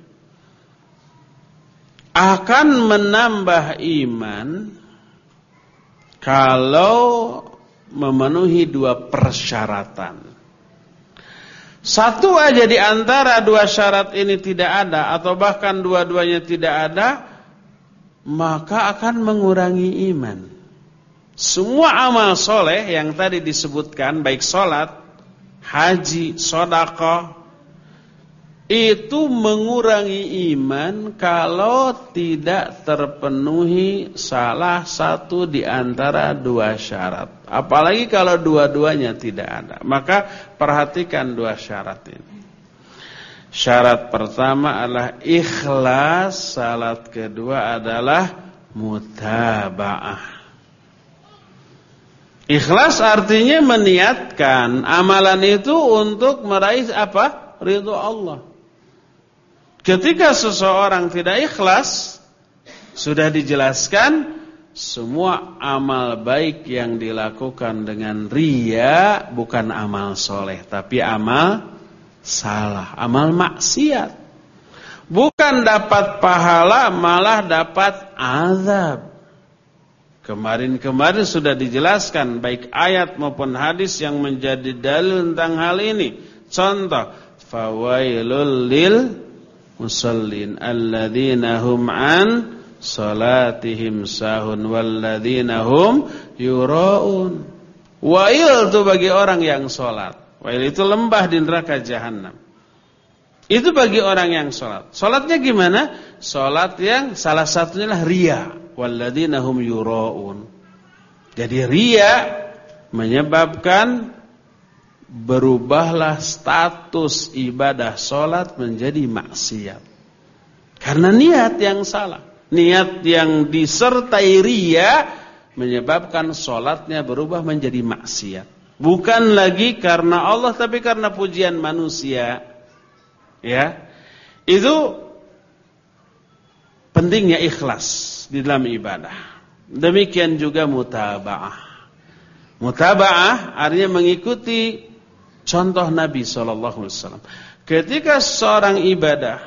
akan menambah iman kalau memenuhi dua persyaratan. Satu aja di antara dua syarat ini tidak ada atau bahkan dua-duanya tidak ada, maka akan mengurangi iman. Semua amal soleh yang tadi disebutkan, baik solat, haji, sodako, itu mengurangi iman kalau tidak terpenuhi salah satu di antara dua syarat. Apalagi kalau dua-duanya tidak ada. Maka perhatikan dua syarat ini. Syarat pertama adalah ikhlas, syarat kedua adalah mutabaah. Ikhlas artinya meniatkan amalan itu untuk meraih apa? Ridho Allah. Ketika seseorang tidak ikhlas, sudah dijelaskan semua amal baik yang dilakukan dengan ria bukan amal soleh, tapi amal salah, amal maksiat. Bukan dapat pahala, malah dapat azab. Kemarin-kemarin sudah dijelaskan baik ayat maupun hadis yang menjadi dalil tentang hal ini. Contoh, fawailul lil musallin alladzina hum an salatihim sahun walladzina hum yuraun. Wail itu bagi orang yang salat. Wail itu lembah di neraka jahanam. Itu bagi orang yang salat. Salatnya gimana? Salat yang salah satunya adalah ria. Walladzina hum yuraun. Jadi ria menyebabkan berubahlah status ibadah solat menjadi maksiat. Karena niat yang salah. Niat yang disertai ria menyebabkan solatnya berubah menjadi maksiat. Bukan lagi karena Allah tapi karena pujian manusia. Ya. Itu pentingnya ikhlas di dalam ibadah. Demikian juga mutabaah. Mutabaah artinya mengikuti Contoh Nabi SAW. Ketika seorang ibadah,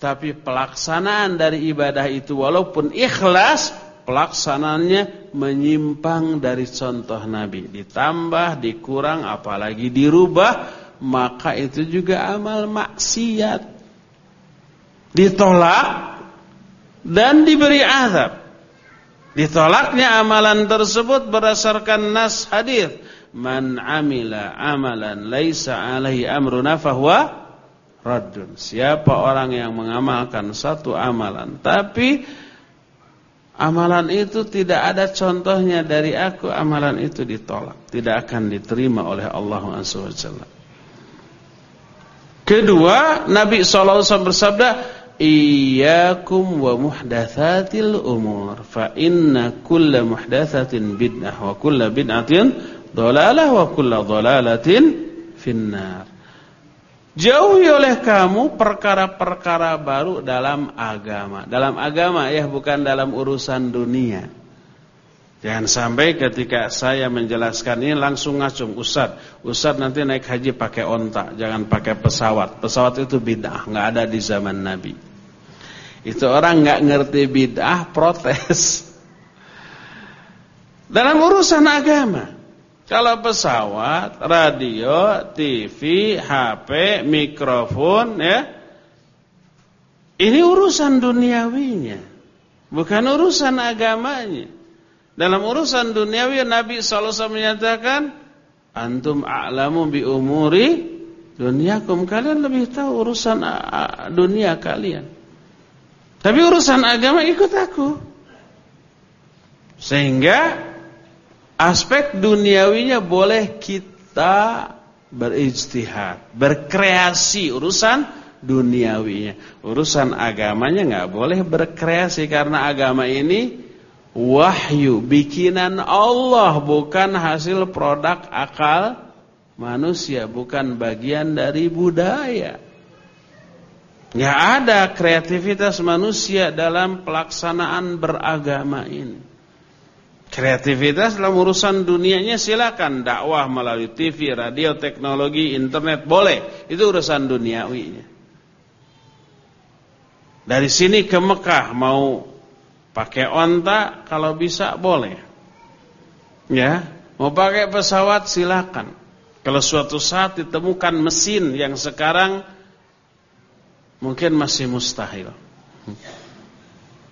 tapi pelaksanaan dari ibadah itu walaupun ikhlas, pelaksanaannya menyimpang dari contoh Nabi. Ditambah, dikurang, apalagi dirubah, maka itu juga amal maksiat. Ditolak dan diberi azab. Ditolaknya amalan tersebut berdasarkan nas hadis man amila amalan laisa alaihi amruna fahuwa raddun. Siapa orang yang mengamalkan satu amalan tapi amalan itu tidak ada contohnya dari aku, amalan itu ditolak, tidak akan diterima oleh Allah Subhanahu Kedua, Nabi sallallahu alaihi wasallam bersabda, "Iyyakum wa muhdatsatil umur, fa inna kulla muhdatsatin bid'ah wa kulla bid'atin Dolalah wa kulla dolalatin finnar. Jauhi oleh kamu perkara-perkara baru dalam agama. Dalam agama ya bukan dalam urusan dunia. Jangan sampai ketika saya menjelaskan ini langsung ngacung Ustaz, Ustaz nanti naik haji pakai onta, jangan pakai pesawat. Pesawat itu bid'ah, nggak ada di zaman Nabi. Itu orang nggak ngerti bid'ah, protes. Dalam urusan agama, kalau pesawat, radio, TV, HP, mikrofon ya. Ini urusan duniawinya. Bukan urusan agamanya. Dalam urusan duniawi Nabi SAW menyatakan antum a'lamu bi umuri dunyakum kalian lebih tahu urusan dunia kalian. Tapi urusan agama ikut aku. Sehingga aspek duniawinya boleh kita berijtihad, berkreasi urusan duniawinya. Urusan agamanya nggak boleh berkreasi karena agama ini wahyu bikinan Allah bukan hasil produk akal manusia, bukan bagian dari budaya. Nggak ada kreativitas manusia dalam pelaksanaan beragama ini. Kreativitas dalam urusan dunianya silakan dakwah melalui TV, radio, teknologi, internet boleh. Itu urusan duniawinya. Dari sini ke Mekah mau pakai onta kalau bisa boleh. Ya, mau pakai pesawat silakan. Kalau suatu saat ditemukan mesin yang sekarang mungkin masih mustahil.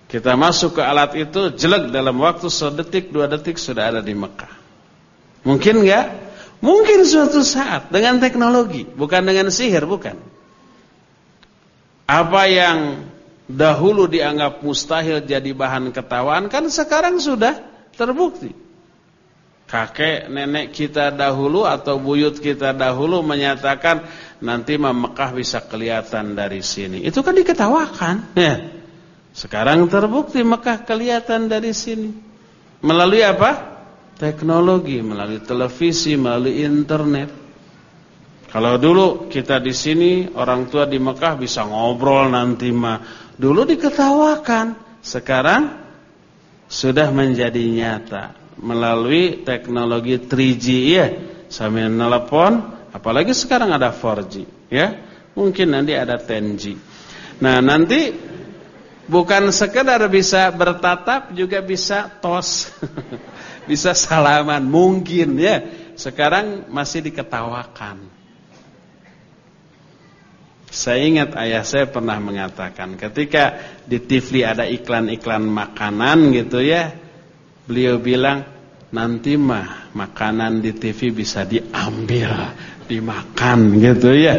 Kita masuk ke alat itu jelek dalam waktu sedetik dua detik sudah ada di Mekah. Mungkin enggak? Mungkin suatu saat dengan teknologi, bukan dengan sihir, bukan. Apa yang dahulu dianggap mustahil jadi bahan ketawaan kan sekarang sudah terbukti. Kakek nenek kita dahulu atau buyut kita dahulu menyatakan nanti Mekah bisa kelihatan dari sini. Itu kan diketawakan. Ya. Sekarang terbukti Mekah kelihatan dari sini. Melalui apa? Teknologi, melalui televisi, melalui internet. Kalau dulu kita di sini orang tua di Mekah bisa ngobrol nanti mah. Dulu diketawakan, sekarang sudah menjadi nyata melalui teknologi 3G ya. Sambil nelpon, apalagi sekarang ada 4G ya. Mungkin nanti ada 10G. Nah, nanti bukan sekedar bisa bertatap juga bisa tos. bisa salaman mungkin ya. Sekarang masih diketawakan. Saya ingat ayah saya pernah mengatakan ketika di TV ada iklan-iklan makanan gitu ya. Beliau bilang nanti mah makanan di TV bisa diambil, dimakan gitu ya.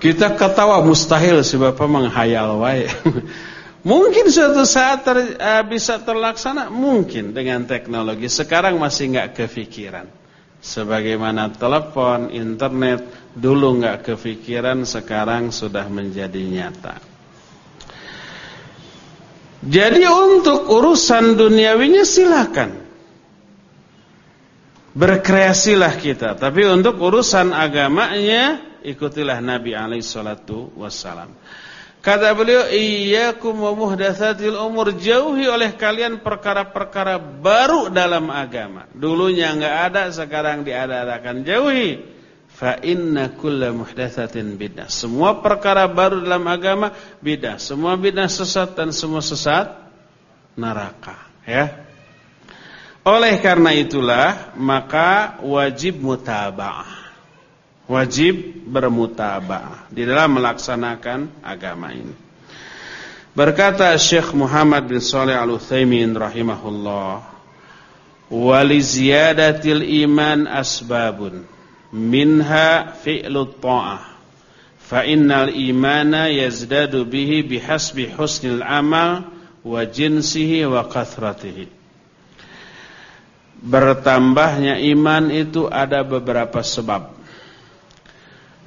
Kita ketawa mustahil si Bapak menghayal wae. mungkin suatu saat ter, uh, bisa terlaksana mungkin dengan teknologi. Sekarang masih nggak kepikiran. Sebagaimana telepon, internet dulu nggak kepikiran, sekarang sudah menjadi nyata. Jadi untuk urusan duniawinya silakan. Berkreasilah kita, tapi untuk urusan agamanya ikutilah Nabi alaihi salatu wassalam. Kata beliau, "Iyyakum wa muhdatsatil umur." Jauhi oleh kalian perkara-perkara baru dalam agama. Dulunya enggak ada, sekarang diadakan. Jauhi. Fa inna kulla muhdatsatin bidah. Semua perkara baru dalam agama bidah. Semua bidah sesat dan semua sesat neraka, ya. Oleh karena itulah maka wajib mutaba'ah wajib bermutaba'ah di dalam melaksanakan agama ini. Berkata Syekh Muhammad bin Shalih Al-Utsaimin rahimahullah, "Wa li ziyadatil iman asbabun, minha fi'lut ta'ah." Fa innal imana yazdadu bihi bihasbi husnil amal wa jinsihi wa kathratihi. Bertambahnya iman itu ada beberapa sebab.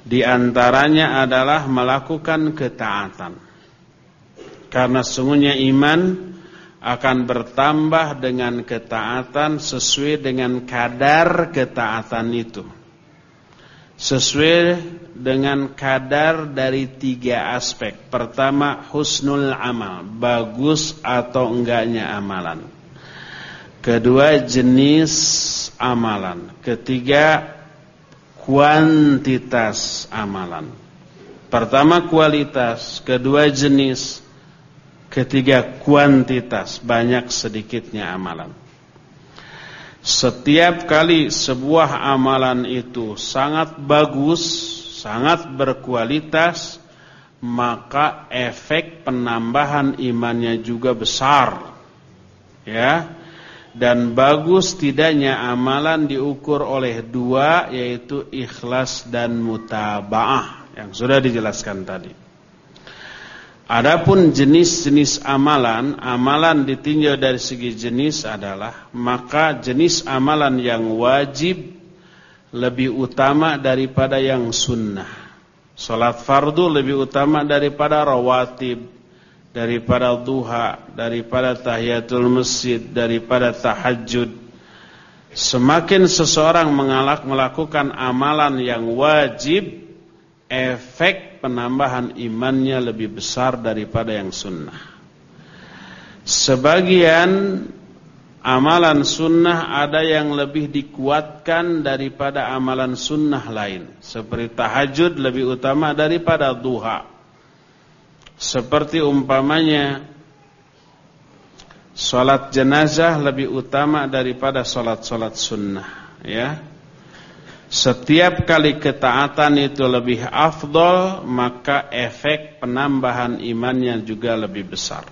Di antaranya adalah melakukan ketaatan. Karena sungguhnya iman akan bertambah dengan ketaatan sesuai dengan kadar ketaatan itu. Sesuai dengan kadar dari tiga aspek. Pertama, husnul amal, bagus atau enggaknya amalan. Kedua, jenis amalan. Ketiga, kuantitas amalan. Pertama kualitas, kedua jenis, ketiga kuantitas, banyak sedikitnya amalan. Setiap kali sebuah amalan itu sangat bagus, sangat berkualitas, maka efek penambahan imannya juga besar. Ya dan bagus tidaknya amalan diukur oleh dua yaitu ikhlas dan mutabaah yang sudah dijelaskan tadi. Adapun jenis-jenis amalan, amalan ditinjau dari segi jenis adalah maka jenis amalan yang wajib lebih utama daripada yang sunnah. Salat fardu lebih utama daripada rawatib daripada duha, daripada tahiyatul masjid, daripada tahajud. Semakin seseorang mengalak melakukan amalan yang wajib, efek penambahan imannya lebih besar daripada yang sunnah. Sebagian amalan sunnah ada yang lebih dikuatkan daripada amalan sunnah lain. Seperti tahajud lebih utama daripada duha. Seperti umpamanya Salat jenazah lebih utama daripada salat-salat sunnah ya. Setiap kali ketaatan itu lebih afdol Maka efek penambahan imannya juga lebih besar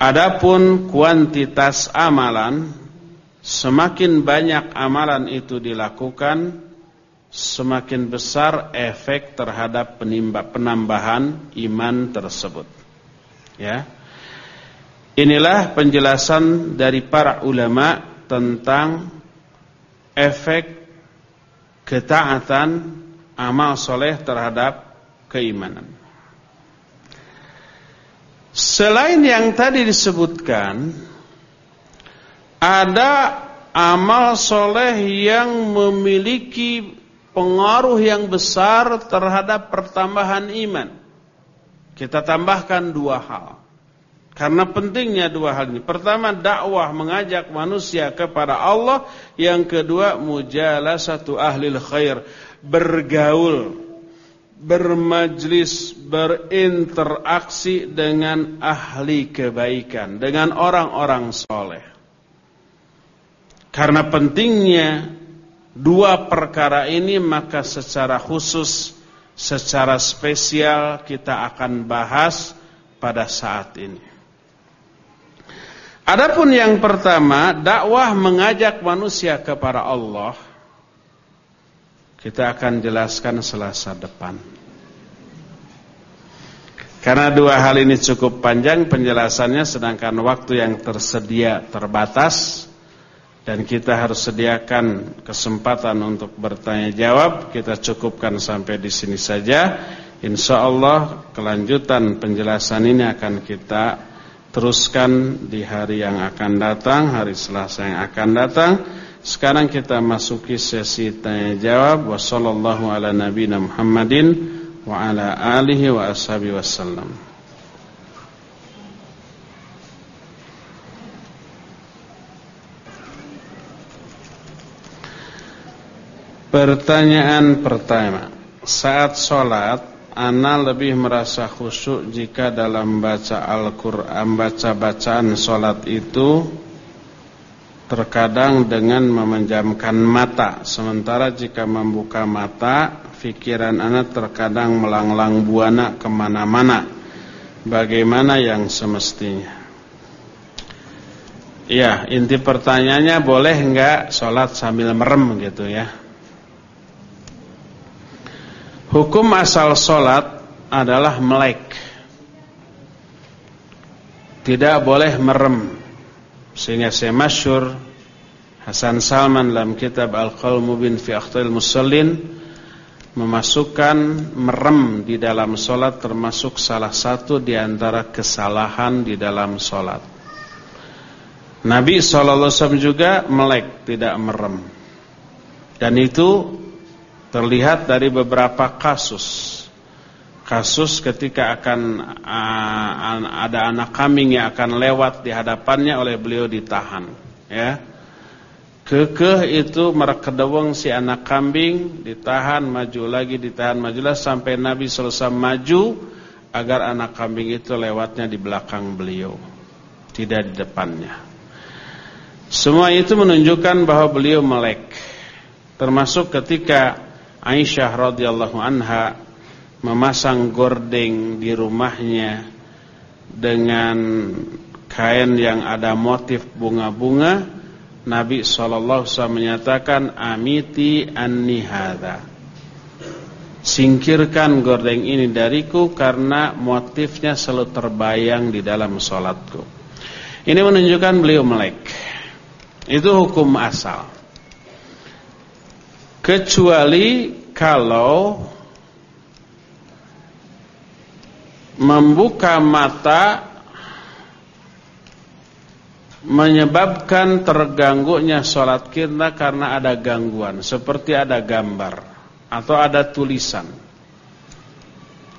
Adapun kuantitas amalan Semakin banyak amalan itu dilakukan semakin besar efek terhadap penimba, penambahan iman tersebut. Ya. Inilah penjelasan dari para ulama tentang efek ketaatan amal soleh terhadap keimanan. Selain yang tadi disebutkan, ada amal soleh yang memiliki pengaruh yang besar terhadap pertambahan iman. Kita tambahkan dua hal. Karena pentingnya dua hal ini. Pertama, dakwah mengajak manusia kepada Allah. Yang kedua, mujalah satu ahli khair. Bergaul, bermajlis, berinteraksi dengan ahli kebaikan. Dengan orang-orang soleh. Karena pentingnya dua perkara ini maka secara khusus, secara spesial kita akan bahas pada saat ini. Adapun yang pertama, dakwah mengajak manusia kepada Allah. Kita akan jelaskan selasa depan. Karena dua hal ini cukup panjang penjelasannya sedangkan waktu yang tersedia terbatas dan kita harus sediakan kesempatan untuk bertanya jawab. Kita cukupkan sampai di sini saja. Insya Allah kelanjutan penjelasan ini akan kita teruskan di hari yang akan datang, hari Selasa yang akan datang. Sekarang kita masuki sesi tanya jawab. Wassalamualaikum ala nabiyina Muhammadin. Pertanyaan pertama. Saat sholat Ana lebih merasa khusyuk jika dalam baca Al-Quran Baca bacaan sholat itu Terkadang dengan memejamkan mata. Sementara jika membuka mata Fikiran anak terkadang melanglang buana ke mana-mana. Bagaimana yang semestinya? Ya inti pertanyaannya boleh enggak sholat sambil merem gitu ya Hukum asal solat adalah melek. Tidak boleh merem. Sehingga saya masyur Hasan Salman dalam kitab Al-Qalmu bin fi Akhtal Musallin memasukkan merem di dalam solat termasuk salah satu di antara kesalahan di dalam solat. Nabi SAW juga melek, tidak merem. Dan itu terlihat dari beberapa kasus. Kasus ketika akan ada anak kambing yang akan lewat di hadapannya oleh beliau ditahan, ya. Kekeh itu merekedeweng si anak kambing ditahan maju lagi ditahan maju lagi sampai Nabi selesai maju agar anak kambing itu lewatnya di belakang beliau, tidak di depannya. Semua itu menunjukkan bahwa beliau melek. Termasuk ketika Aisyah radhiyallahu anha memasang gordeng di rumahnya dengan kain yang ada motif bunga-bunga. Nabi SAW menyatakan amiti anni hadha. Singkirkan gordeng ini dariku karena motifnya selalu terbayang di dalam solatku ini menunjukkan beliau melek. Itu hukum asal kecuali kalau membuka mata menyebabkan terganggunya sholat kita karena ada gangguan seperti ada gambar atau ada tulisan.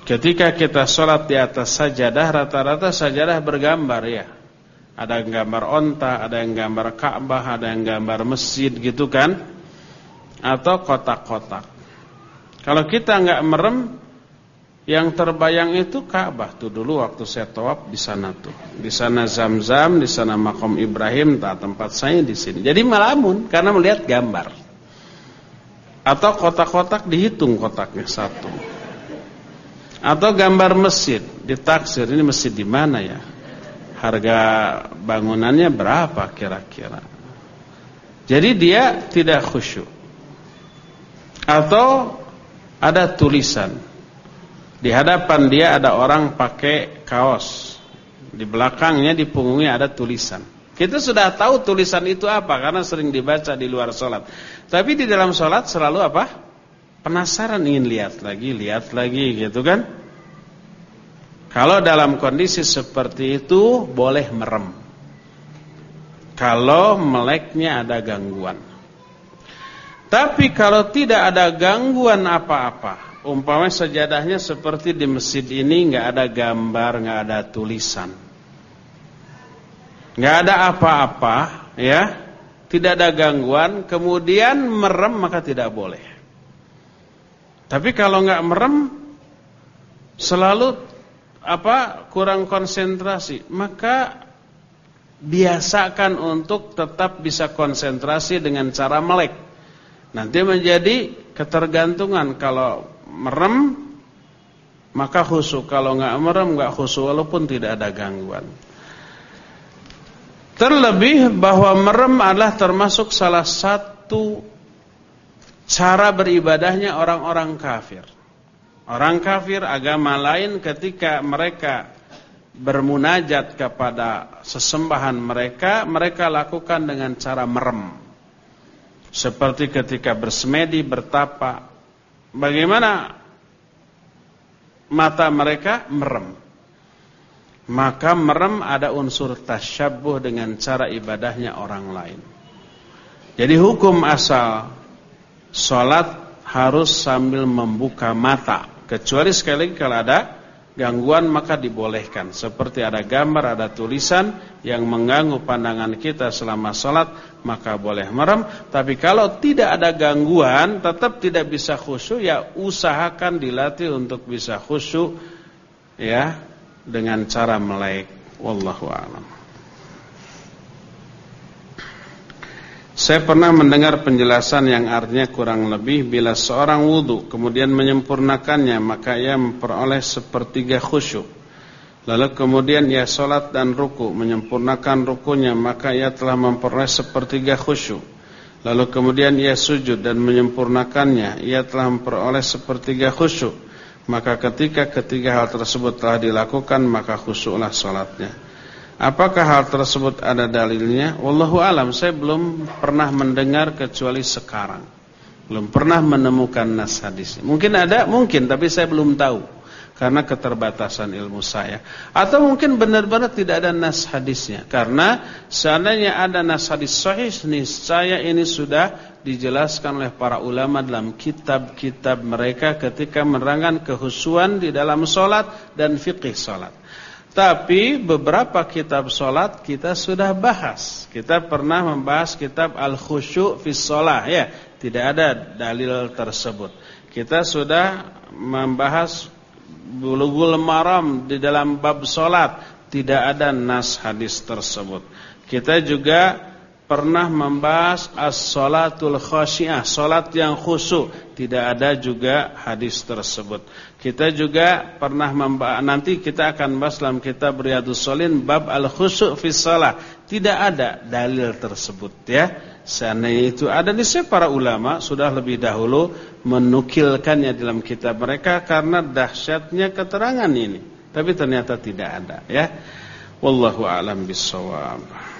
Ketika kita sholat di atas sajadah rata-rata sajadah bergambar ya. Ada gambar onta, ada yang gambar Ka'bah, ada yang gambar masjid gitu kan atau kotak-kotak. Kalau kita nggak merem, yang terbayang itu Ka'bah tuh dulu waktu saya tawaf di sana tuh. Di sana Zam-Zam, di sana Makom Ibrahim, tak tempat saya di sini. Jadi malamun karena melihat gambar. Atau kotak-kotak dihitung kotaknya satu. Atau gambar masjid ditaksir ini masjid di mana ya? Harga bangunannya berapa kira-kira? Jadi dia tidak khusyuk. Atau ada tulisan. Di hadapan dia ada orang pakai kaos. Di belakangnya di punggungnya ada tulisan. Kita sudah tahu tulisan itu apa karena sering dibaca di luar sholat. Tapi di dalam sholat selalu apa? Penasaran ingin lihat lagi, lihat lagi gitu kan? Kalau dalam kondisi seperti itu boleh merem. Kalau meleknya ada gangguan. Tapi kalau tidak ada gangguan apa-apa, umpamanya sejadahnya seperti di masjid ini nggak ada gambar, nggak ada tulisan nggak ada apa-apa, ya, tidak ada gangguan, kemudian merem maka tidak boleh. Tapi kalau nggak merem, selalu apa kurang konsentrasi, maka biasakan untuk tetap bisa konsentrasi dengan cara melek. Nanti menjadi ketergantungan kalau merem maka khusyuk, kalau nggak merem nggak khusyuk walaupun tidak ada gangguan. Terlebih bahwa merem adalah termasuk salah satu cara beribadahnya orang-orang kafir. Orang kafir agama lain ketika mereka bermunajat kepada sesembahan mereka, mereka lakukan dengan cara merem. Seperti ketika bersemedi, bertapa. Bagaimana mata mereka merem? maka merem ada unsur tasyabuh dengan cara ibadahnya orang lain. Jadi hukum asal sholat harus sambil membuka mata. Kecuali sekali kalau ada gangguan maka dibolehkan. Seperti ada gambar, ada tulisan yang mengganggu pandangan kita selama sholat maka boleh merem. Tapi kalau tidak ada gangguan tetap tidak bisa khusyuk ya usahakan dilatih untuk bisa khusyuk ya dengan cara melek wallahu Saya pernah mendengar penjelasan yang artinya kurang lebih bila seorang wudu kemudian menyempurnakannya maka ia memperoleh sepertiga khusyuk. Lalu kemudian ia solat dan ruku menyempurnakan rukunya maka ia telah memperoleh sepertiga khusyuk. Lalu kemudian ia sujud dan menyempurnakannya ia telah memperoleh sepertiga khusyuk. Maka ketika ketiga hal tersebut telah dilakukan Maka khusyuklah sholatnya Apakah hal tersebut ada dalilnya? Wallahu alam Saya belum pernah mendengar kecuali sekarang. Belum pernah menemukan nas hadisnya Mungkin ada, mungkin Tapi saya belum tahu. Karena keterbatasan ilmu saya. Atau mungkin benar-benar tidak ada nas hadisnya. Karena seandainya ada nas hadis sahih saya ini sudah dijelaskan oleh para ulama dalam kitab-kitab mereka ketika menerangkan kehusuan di dalam solat dan fikih solat. Tapi beberapa kitab solat kita sudah bahas. Kita pernah membahas kitab Al-Khusyu' fi Sholah ya. Tidak ada dalil tersebut. Kita sudah membahas Bulughul Maram di dalam bab solat tidak ada nas hadis tersebut. Kita juga pernah membahas as-salatul khasyiah, salat yang khusyuk, tidak ada juga hadis tersebut. Kita juga pernah membahas nanti kita akan bahas dalam kitab Riyadhus Shalihin bab al-khusyuk fi shalah. Tidak ada dalil tersebut ya. Seandainya itu ada di para ulama sudah lebih dahulu menukilkannya dalam kitab mereka karena dahsyatnya keterangan ini. Tapi ternyata tidak ada ya. Wallahu a'lam bissawab.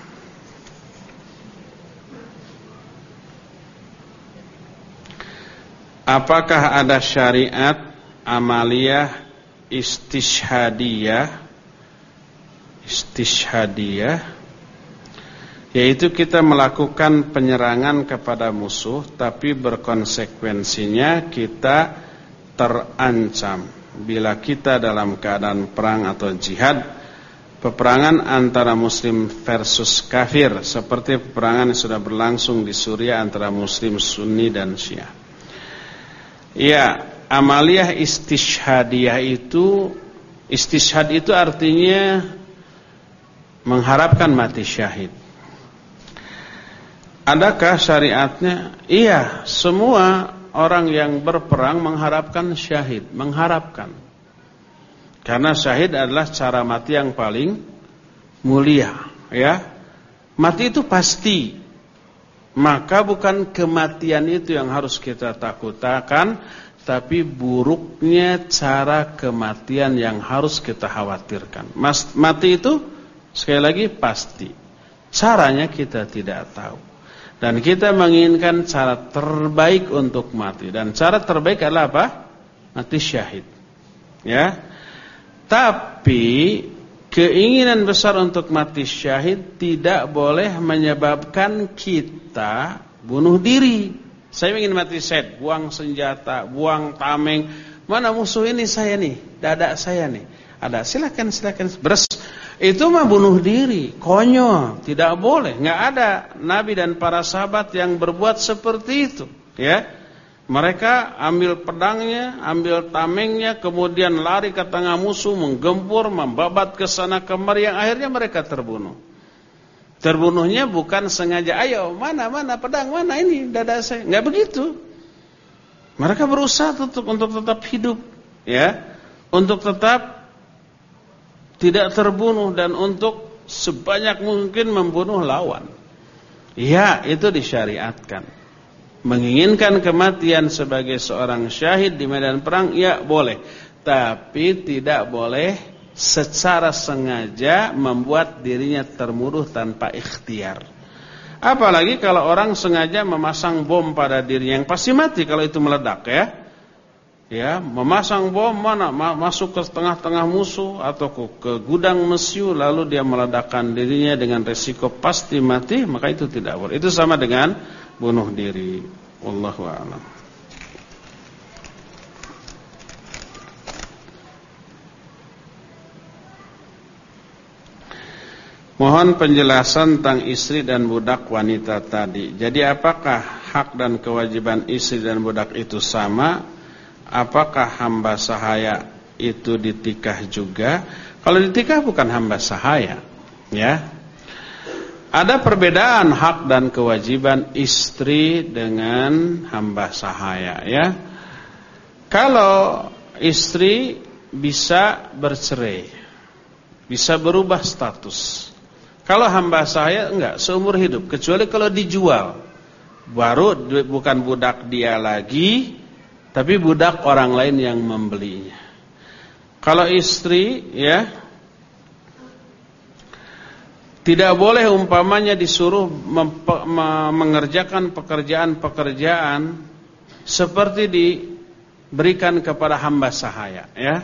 Apakah ada syariat amaliyah istishhadiyah? Istishhadiyah. Yaitu kita melakukan penyerangan kepada musuh tapi berkonsekuensinya kita terancam. Bila kita dalam keadaan perang atau jihad peperangan antara muslim versus kafir seperti peperangan yang sudah berlangsung di Suriah antara muslim sunni dan syiah ya amaliyah istishhadiyah itu istishhad itu artinya mengharapkan mati syahid Adakah syariatnya? Iya, semua orang yang berperang mengharapkan syahid, mengharapkan. Karena syahid adalah cara mati yang paling mulia, ya. Mati itu pasti. Maka bukan kematian itu yang harus kita takutkan, tapi buruknya cara kematian yang harus kita khawatirkan. Mas, mati itu sekali lagi pasti. Caranya kita tidak tahu. Dan kita menginginkan cara terbaik untuk mati dan cara terbaik adalah apa? Mati syahid. Ya. Tapi Keinginan besar untuk mati syahid tidak boleh menyebabkan kita bunuh diri. Saya ingin mati syahid, buang senjata, buang tameng. Mana musuh ini saya nih, dada saya nih. Ada, silakan silakan. Beres. Itu mah bunuh diri, konyol, tidak boleh. Nggak ada nabi dan para sahabat yang berbuat seperti itu, ya. Mereka ambil pedangnya, ambil tamengnya, kemudian lari ke tengah musuh, menggempur, membabat ke sana kemari, yang akhirnya mereka terbunuh. Terbunuhnya bukan sengaja, ayo mana mana pedang mana ini dada saya, nggak begitu. Mereka berusaha untuk untuk tetap hidup, ya, untuk tetap tidak terbunuh dan untuk sebanyak mungkin membunuh lawan. Ya, itu disyariatkan menginginkan kematian sebagai seorang syahid di medan perang ya boleh. Tapi tidak boleh secara sengaja membuat dirinya termuruh tanpa ikhtiar. Apalagi kalau orang sengaja memasang bom pada dirinya yang pasti mati kalau itu meledak ya. Ya memasang bom mana masuk ke tengah-tengah musuh atau ke, ke gudang mesiu lalu dia meledakkan dirinya dengan resiko pasti mati maka itu tidak boleh. Itu sama dengan bunuh diri. Wallahu a'lam. Mohon penjelasan tentang istri dan budak wanita tadi. Jadi apakah hak dan kewajiban istri dan budak itu sama? Apakah hamba sahaya itu ditikah juga? Kalau ditikah bukan hamba sahaya, ya. Ada perbedaan hak dan kewajiban istri dengan hamba sahaya ya. Kalau istri bisa bercerai, bisa berubah status. Kalau hamba sahaya enggak, seumur hidup kecuali kalau dijual. Baru bukan budak dia lagi, tapi budak orang lain yang membelinya. Kalau istri ya tidak boleh umpamanya disuruh mengerjakan pekerjaan-pekerjaan seperti diberikan kepada hamba sahaya ya.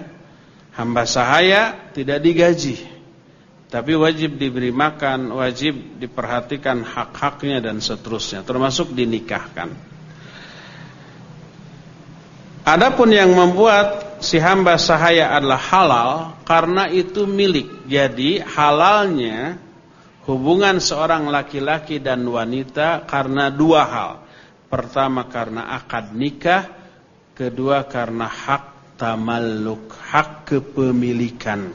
Hamba sahaya tidak digaji. Tapi wajib diberi makan, wajib diperhatikan hak-haknya dan seterusnya, termasuk dinikahkan. Adapun yang membuat si hamba sahaya adalah halal karena itu milik. Jadi halalnya hubungan seorang laki-laki dan wanita karena dua hal. Pertama karena akad nikah, kedua karena hak tamalluk, hak kepemilikan.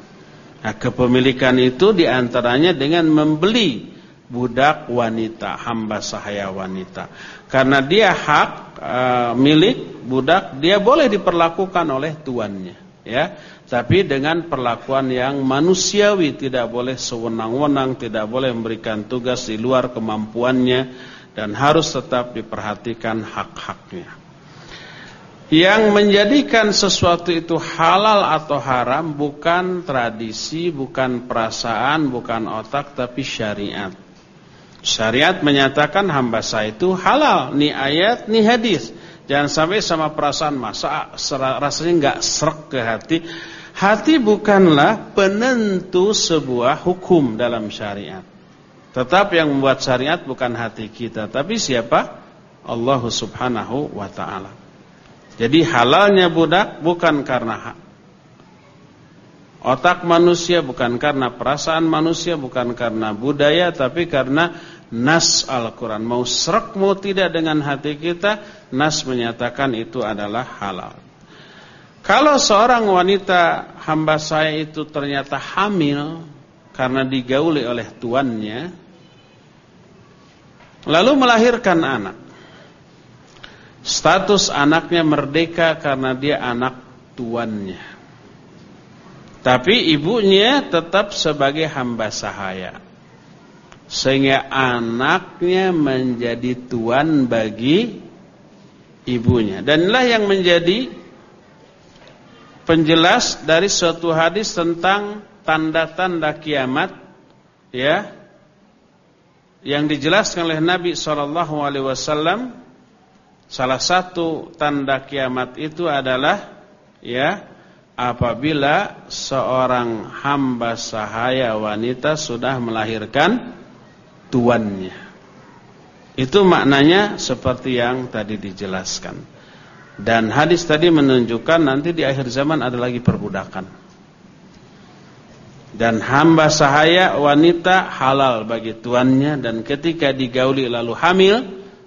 Nah, kepemilikan itu di antaranya dengan membeli budak wanita, hamba sahaya wanita. Karena dia hak e, milik budak, dia boleh diperlakukan oleh tuannya, ya tapi dengan perlakuan yang manusiawi tidak boleh sewenang-wenang tidak boleh memberikan tugas di luar kemampuannya dan harus tetap diperhatikan hak-haknya. Yang menjadikan sesuatu itu halal atau haram bukan tradisi bukan perasaan bukan otak tapi syariat. Syariat menyatakan hamba saya itu halal ni ayat ni hadis. Jangan sampai sama perasaan masa rasanya nggak serak ke hati. Hati bukanlah penentu sebuah hukum dalam syariat. Tetap yang membuat syariat bukan hati kita, tapi siapa? Allah Subhanahu wa taala. Jadi halalnya budak bukan karena otak manusia, bukan karena perasaan manusia, bukan karena budaya, tapi karena nas Al-Quran. Mau serak mau tidak dengan hati kita, nas menyatakan itu adalah halal. Kalau seorang wanita hamba saya itu ternyata hamil karena digauli oleh tuannya, lalu melahirkan anak. Status anaknya merdeka karena dia anak tuannya. Tapi ibunya tetap sebagai hamba sahaya. sehingga anaknya menjadi tuan bagi ibunya. Dan inilah yang menjadi penjelas dari suatu hadis tentang tanda-tanda kiamat ya yang dijelaskan oleh Nabi sallallahu alaihi wasallam salah satu tanda kiamat itu adalah ya apabila seorang hamba sahaya wanita sudah melahirkan tuannya. Itu maknanya seperti yang tadi dijelaskan. Dan hadis tadi menunjukkan nanti di akhir zaman ada lagi perbudakan. Dan hamba sahaya wanita halal bagi tuannya dan ketika digauli lalu hamil,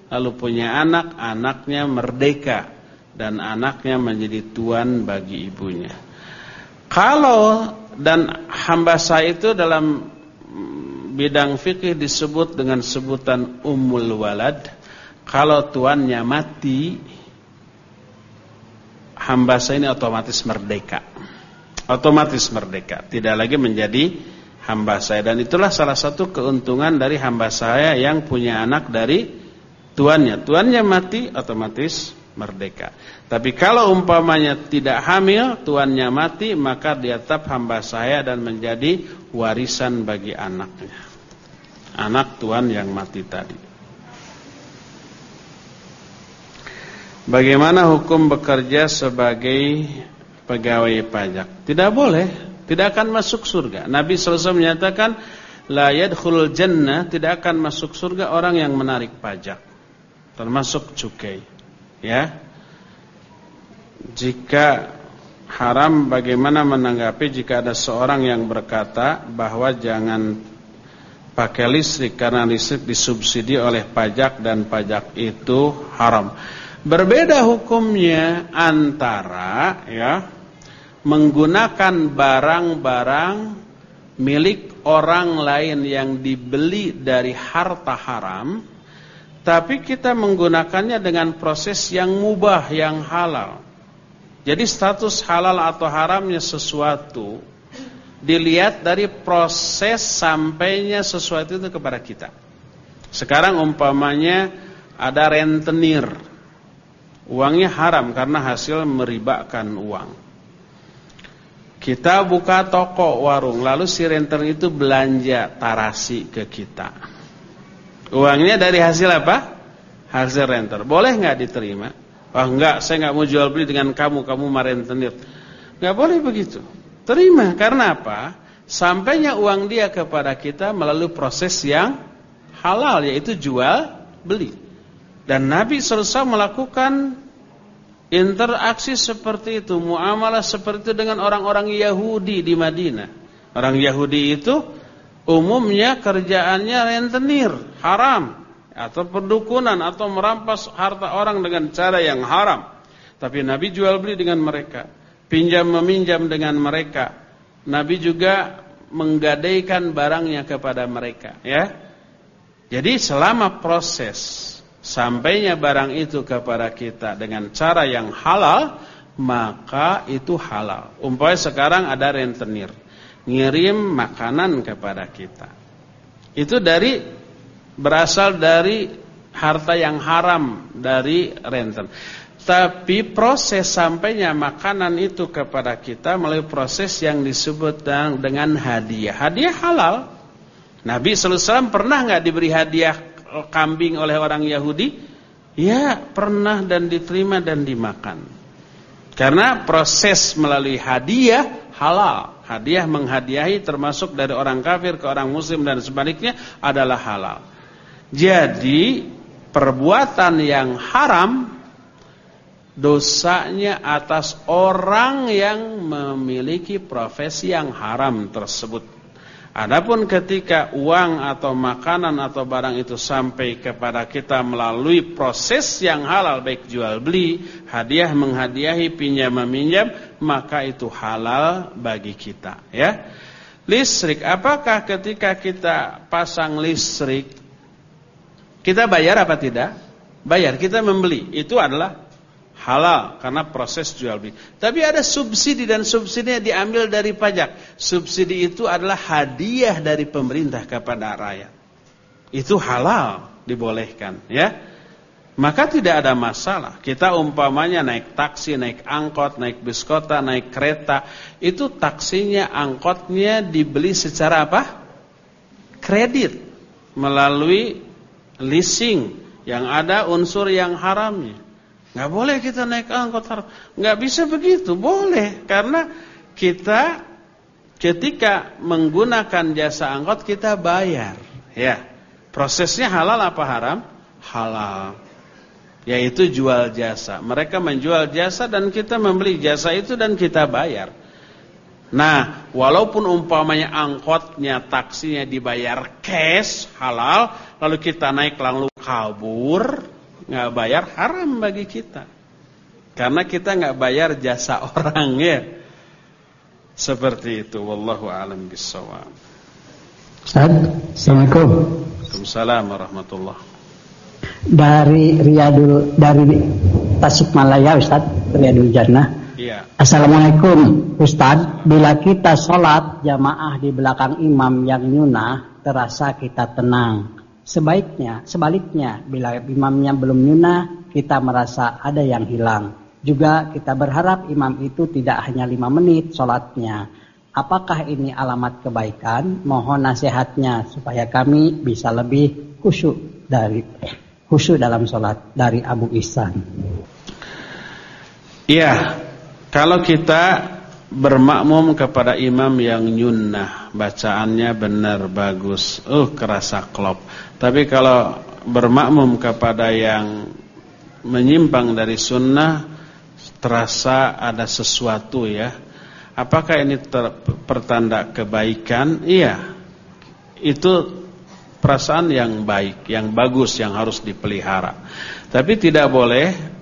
lalu punya anak, anaknya merdeka dan anaknya menjadi tuan bagi ibunya. Kalau dan hamba sah itu dalam bidang fikih disebut dengan sebutan ummul walad. Kalau tuannya mati, hamba saya ini otomatis merdeka. Otomatis merdeka, tidak lagi menjadi hamba saya dan itulah salah satu keuntungan dari hamba saya yang punya anak dari tuannya. Tuannya mati otomatis merdeka. Tapi kalau umpamanya tidak hamil, tuannya mati, maka dia tetap hamba saya dan menjadi warisan bagi anaknya anak tuan yang mati tadi. Bagaimana hukum bekerja sebagai pegawai pajak? Tidak boleh, tidak akan masuk surga. Nabi SAW menyatakan la yadkhulul jannah, tidak akan masuk surga orang yang menarik pajak. Termasuk cukai. Ya. Jika haram bagaimana menanggapi jika ada seorang yang berkata bahwa jangan pakai listrik karena listrik disubsidi oleh pajak dan pajak itu haram. Berbeda hukumnya antara ya menggunakan barang-barang milik orang lain yang dibeli dari harta haram tapi kita menggunakannya dengan proses yang mubah yang halal. Jadi status halal atau haramnya sesuatu dilihat dari proses sampainya sesuatu itu kepada kita. Sekarang umpamanya ada rentenir. Uangnya haram karena hasil meribakan uang. Kita buka toko warung, lalu si rentenir itu belanja tarasi ke kita. Uangnya dari hasil apa? Hasil renter. Boleh nggak diterima? Wah enggak, saya nggak mau jual beli dengan kamu, kamu marentenir. Nggak boleh begitu. Terima karena apa? Sampainya uang dia kepada kita melalui proses yang halal yaitu jual beli. Dan Nabi SAW melakukan interaksi seperti itu, muamalah seperti itu dengan orang-orang Yahudi di Madinah. Orang Yahudi itu umumnya kerjaannya rentenir, haram atau perdukunan atau merampas harta orang dengan cara yang haram. Tapi Nabi jual beli dengan mereka pinjam meminjam dengan mereka. Nabi juga menggadaikan barangnya kepada mereka, ya. Jadi selama proses sampainya barang itu kepada kita dengan cara yang halal, maka itu halal. Umpamanya sekarang ada rentenir ngirim makanan kepada kita. Itu dari berasal dari harta yang haram dari renten. Tapi proses sampainya makanan itu kepada kita melalui proses yang disebut dengan hadiah. Hadiah halal. Nabi SAW pernah nggak diberi hadiah kambing oleh orang Yahudi? Ya, pernah dan diterima dan dimakan. Karena proses melalui hadiah halal. Hadiah menghadiahi termasuk dari orang kafir ke orang muslim dan sebaliknya adalah halal. Jadi perbuatan yang haram dosanya atas orang yang memiliki profesi yang haram tersebut. Adapun ketika uang atau makanan atau barang itu sampai kepada kita melalui proses yang halal baik jual beli, hadiah menghadiahi, pinjam meminjam, maka itu halal bagi kita, ya. Listrik, apakah ketika kita pasang listrik kita bayar apa tidak? Bayar, kita membeli. Itu adalah halal karena proses jual beli. Tapi ada subsidi dan subsidinya diambil dari pajak. Subsidi itu adalah hadiah dari pemerintah kepada rakyat. Itu halal, dibolehkan, ya. Maka tidak ada masalah. Kita umpamanya naik taksi, naik angkot, naik bis kota, naik kereta, itu taksinya, angkotnya dibeli secara apa? Kredit melalui leasing yang ada unsur yang haramnya. Nggak boleh kita naik angkot haram. Nggak bisa begitu, boleh karena kita ketika menggunakan jasa angkot kita bayar, ya. Prosesnya halal apa haram? Halal yaitu jual jasa. Mereka menjual jasa dan kita membeli jasa itu dan kita bayar. Nah, walaupun umpamanya angkotnya, taksinya dibayar cash halal, lalu kita naik lalu kabur, nggak bayar haram bagi kita. Karena kita nggak bayar jasa orang ya. Seperti itu, wallahu alam bisawab. Assalamualaikum. Waalaikumsalam warahmatullahi dari Riyadul dari Tasikmalaya Ustaz Riyadul Jannah. Iya. Assalamualaikum Ustaz, bila kita sholat jamaah di belakang imam yang nyunah terasa kita tenang. Sebaiknya, sebaliknya bila imamnya belum nyunah kita merasa ada yang hilang. Juga kita berharap imam itu tidak hanya lima menit sholatnya. Apakah ini alamat kebaikan? Mohon nasihatnya supaya kami bisa lebih khusyuk dari khusyuk dalam sholat dari Abu Ihsan. Iya, kalau kita bermakmum kepada imam yang nyunnah, bacaannya benar bagus, uh kerasa klop. Tapi kalau bermakmum kepada yang menyimpang dari sunnah, terasa ada sesuatu ya. Apakah ini pertanda kebaikan? Iya. Itu perasaan yang baik, yang bagus, yang harus dipelihara. Tapi tidak boleh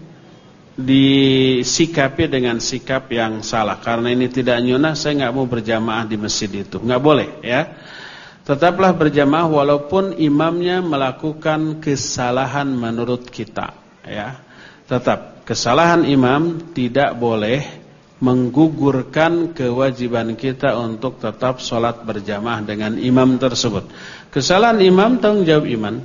disikapi dengan sikap yang salah. Karena ini tidak nyunah, saya nggak mau berjamaah di masjid itu. Nggak boleh ya. Tetaplah berjamaah walaupun imamnya melakukan kesalahan menurut kita. Ya, tetap kesalahan imam tidak boleh menggugurkan kewajiban kita untuk tetap sholat berjamaah dengan imam tersebut. Kesalahan imam tanggung jawab iman.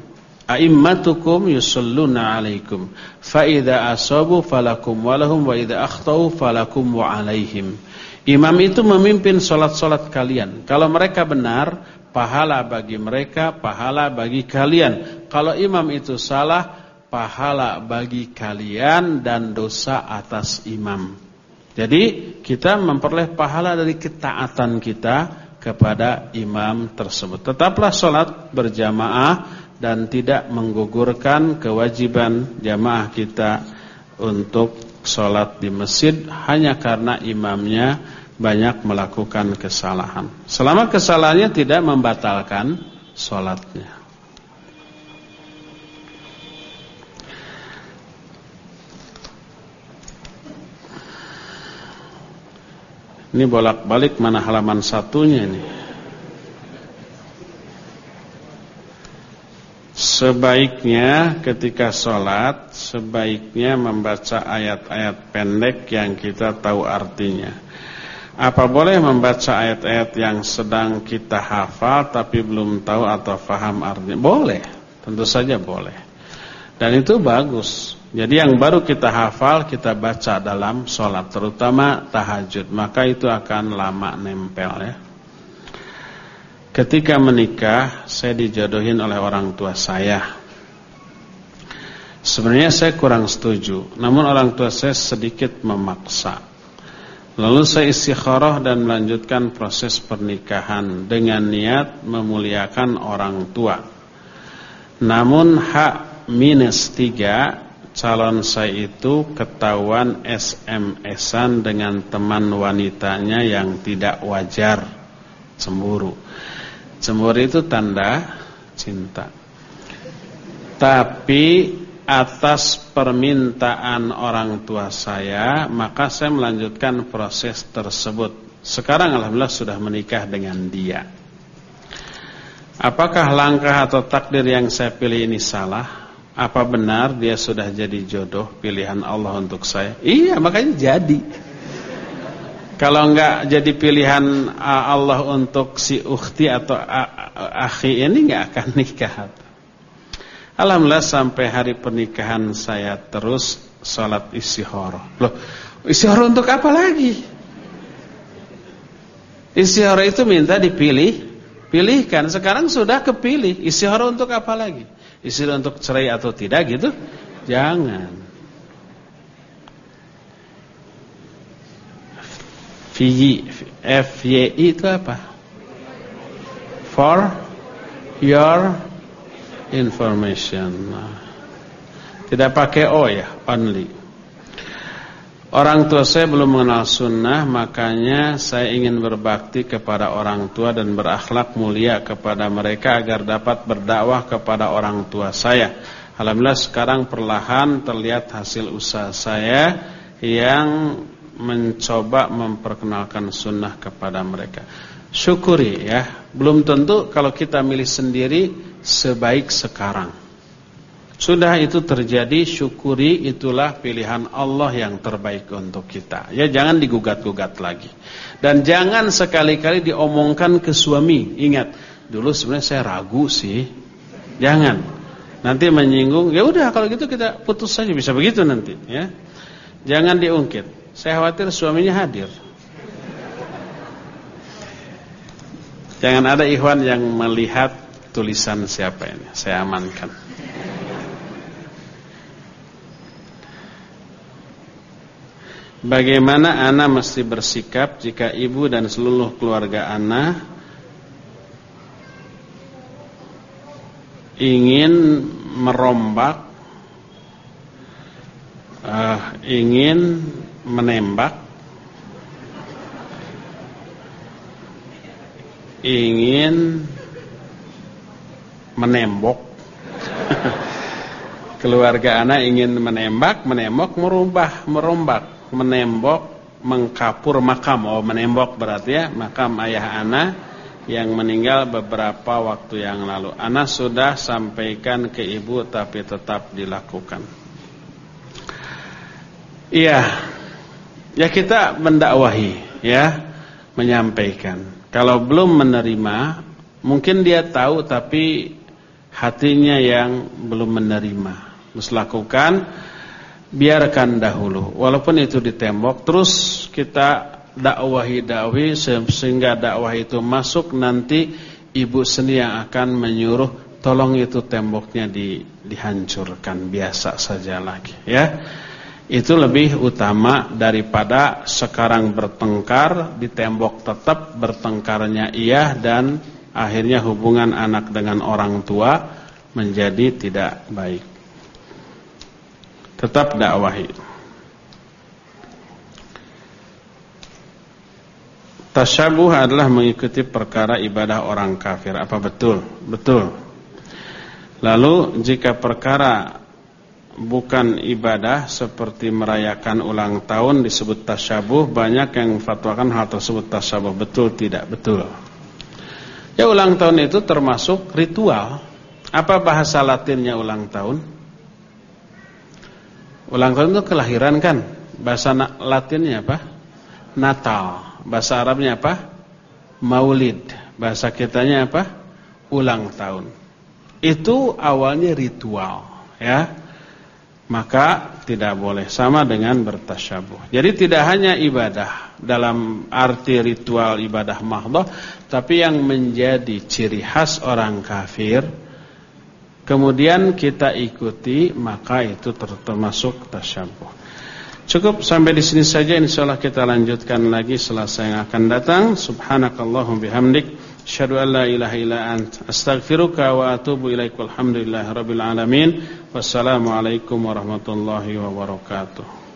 A'immatukum yusalluna alaikum. Fa idza asabu falakum walahum wa idza akhtau falakum wa alaihim. Imam itu memimpin salat-salat kalian. Kalau mereka benar, pahala bagi mereka, pahala bagi kalian. Kalau imam itu salah, pahala bagi kalian dan dosa atas imam. Jadi kita memperoleh pahala dari ketaatan kita kepada imam tersebut. Tetaplah sholat berjamaah dan tidak menggugurkan kewajiban jamaah kita untuk sholat di masjid hanya karena imamnya banyak melakukan kesalahan. Selama kesalahannya tidak membatalkan sholatnya. Ini bolak-balik mana halaman satunya ini. Sebaiknya ketika sholat Sebaiknya membaca ayat-ayat pendek yang kita tahu artinya. Apa boleh membaca ayat-ayat yang sedang kita hafal Tapi belum tahu atau faham artinya? Boleh, tentu saja boleh. Dan itu bagus. Jadi yang baru kita hafal kita baca dalam sholat terutama tahajud. Maka itu akan lama nempel ya. Ketika menikah saya dijodohin oleh orang tua saya. Sebenarnya saya kurang setuju, namun orang tua saya sedikit memaksa. Lalu saya istikharah dan melanjutkan proses pernikahan dengan niat memuliakan orang tua. Namun hak minus tiga calon saya itu ketahuan SMS-an dengan teman wanitanya yang tidak wajar cemburu. Cemburu itu tanda cinta. Tapi atas permintaan orang tua saya, maka saya melanjutkan proses tersebut. Sekarang alhamdulillah sudah menikah dengan dia. Apakah langkah atau takdir yang saya pilih ini salah? Apa benar dia sudah jadi jodoh pilihan Allah untuk saya? Iya, makanya jadi. Kalau enggak jadi pilihan Allah untuk si ukhti atau akhi ini enggak akan nikah. Alhamdulillah sampai hari pernikahan saya terus sholat istihara. Loh, istihara untuk apa lagi? Istihara itu minta dipilih, pilihkan. Sekarang sudah kepilih. Istihara untuk apa lagi? Istihara untuk cerai atau tidak gitu? Jangan. FYI, FYI itu apa? For your information. Tidak pakai O ya, only. Orang tua saya belum mengenal sunnah, makanya saya ingin berbakti kepada orang tua dan berakhlak mulia kepada mereka agar dapat berdakwah kepada orang tua saya. Alhamdulillah sekarang perlahan terlihat hasil usaha saya yang mencoba memperkenalkan sunnah kepada mereka. Syukuri ya, belum tentu kalau kita milih sendiri sebaik sekarang. Sudah itu terjadi, syukuri itulah pilihan Allah yang terbaik untuk kita. Ya jangan digugat-gugat lagi. Dan jangan sekali-kali diomongkan ke suami. Ingat, dulu sebenarnya saya ragu sih. Jangan. Nanti menyinggung, ya udah kalau gitu kita putus saja bisa begitu nanti, ya. Jangan diungkit. Saya khawatir suaminya hadir. Jangan ada ikhwan yang melihat tulisan siapa ini. Saya amankan. Bagaimana Ana mesti bersikap jika ibu dan seluruh keluarga Ana ingin merombak, uh, ingin menembak, ingin menembok keluarga anak ingin menembak, menembok, merubah, merombak, menembok, mengkapur makam. Oh, menembok berarti ya makam ayah anak yang meninggal beberapa waktu yang lalu. Anak sudah sampaikan ke ibu tapi tetap dilakukan. Iya. Ya kita mendakwahi ya, menyampaikan. Kalau belum menerima, mungkin dia tahu tapi hatinya yang belum menerima. Terus lakukan biarkan dahulu walaupun itu ditembok terus kita dakwahi dakwahi sehingga dakwah itu masuk nanti ibu sendiri yang akan menyuruh tolong itu temboknya di, dihancurkan biasa saja lagi ya itu lebih utama daripada sekarang bertengkar di tembok tetap bertengkarnya iya dan akhirnya hubungan anak dengan orang tua menjadi tidak baik. Tetap dakwahi. Tasyabuh adalah mengikuti perkara ibadah orang kafir. Apa betul? Betul. Lalu jika perkara bukan ibadah seperti merayakan ulang tahun disebut tasyabuh, banyak yang fatwakan hal tersebut tasyabuh. Betul tidak? Betul. Ya ulang tahun itu termasuk ritual. Apa bahasa latinnya ulang tahun? Ulang tahun itu kelahiran kan? Bahasa latinnya apa? Natal. Bahasa Arabnya apa? Maulid. Bahasa kitanya apa? Ulang tahun. Itu awalnya ritual, ya maka tidak boleh sama dengan bertasyabuh. Jadi tidak hanya ibadah dalam arti ritual ibadah mahdoh, tapi yang menjadi ciri khas orang kafir, kemudian kita ikuti, maka itu termasuk tasyabuh. Cukup sampai di sini saja. Insyaallah kita lanjutkan lagi selasa yang akan datang. Subhanakallahum bihamdik. Asyhadu an la ilaha illa ant astaghfiruka wa atubu ilaik walhamdulillahi rabbil alamin. Wassalamualaikum warahmatullahi wabarakatuh.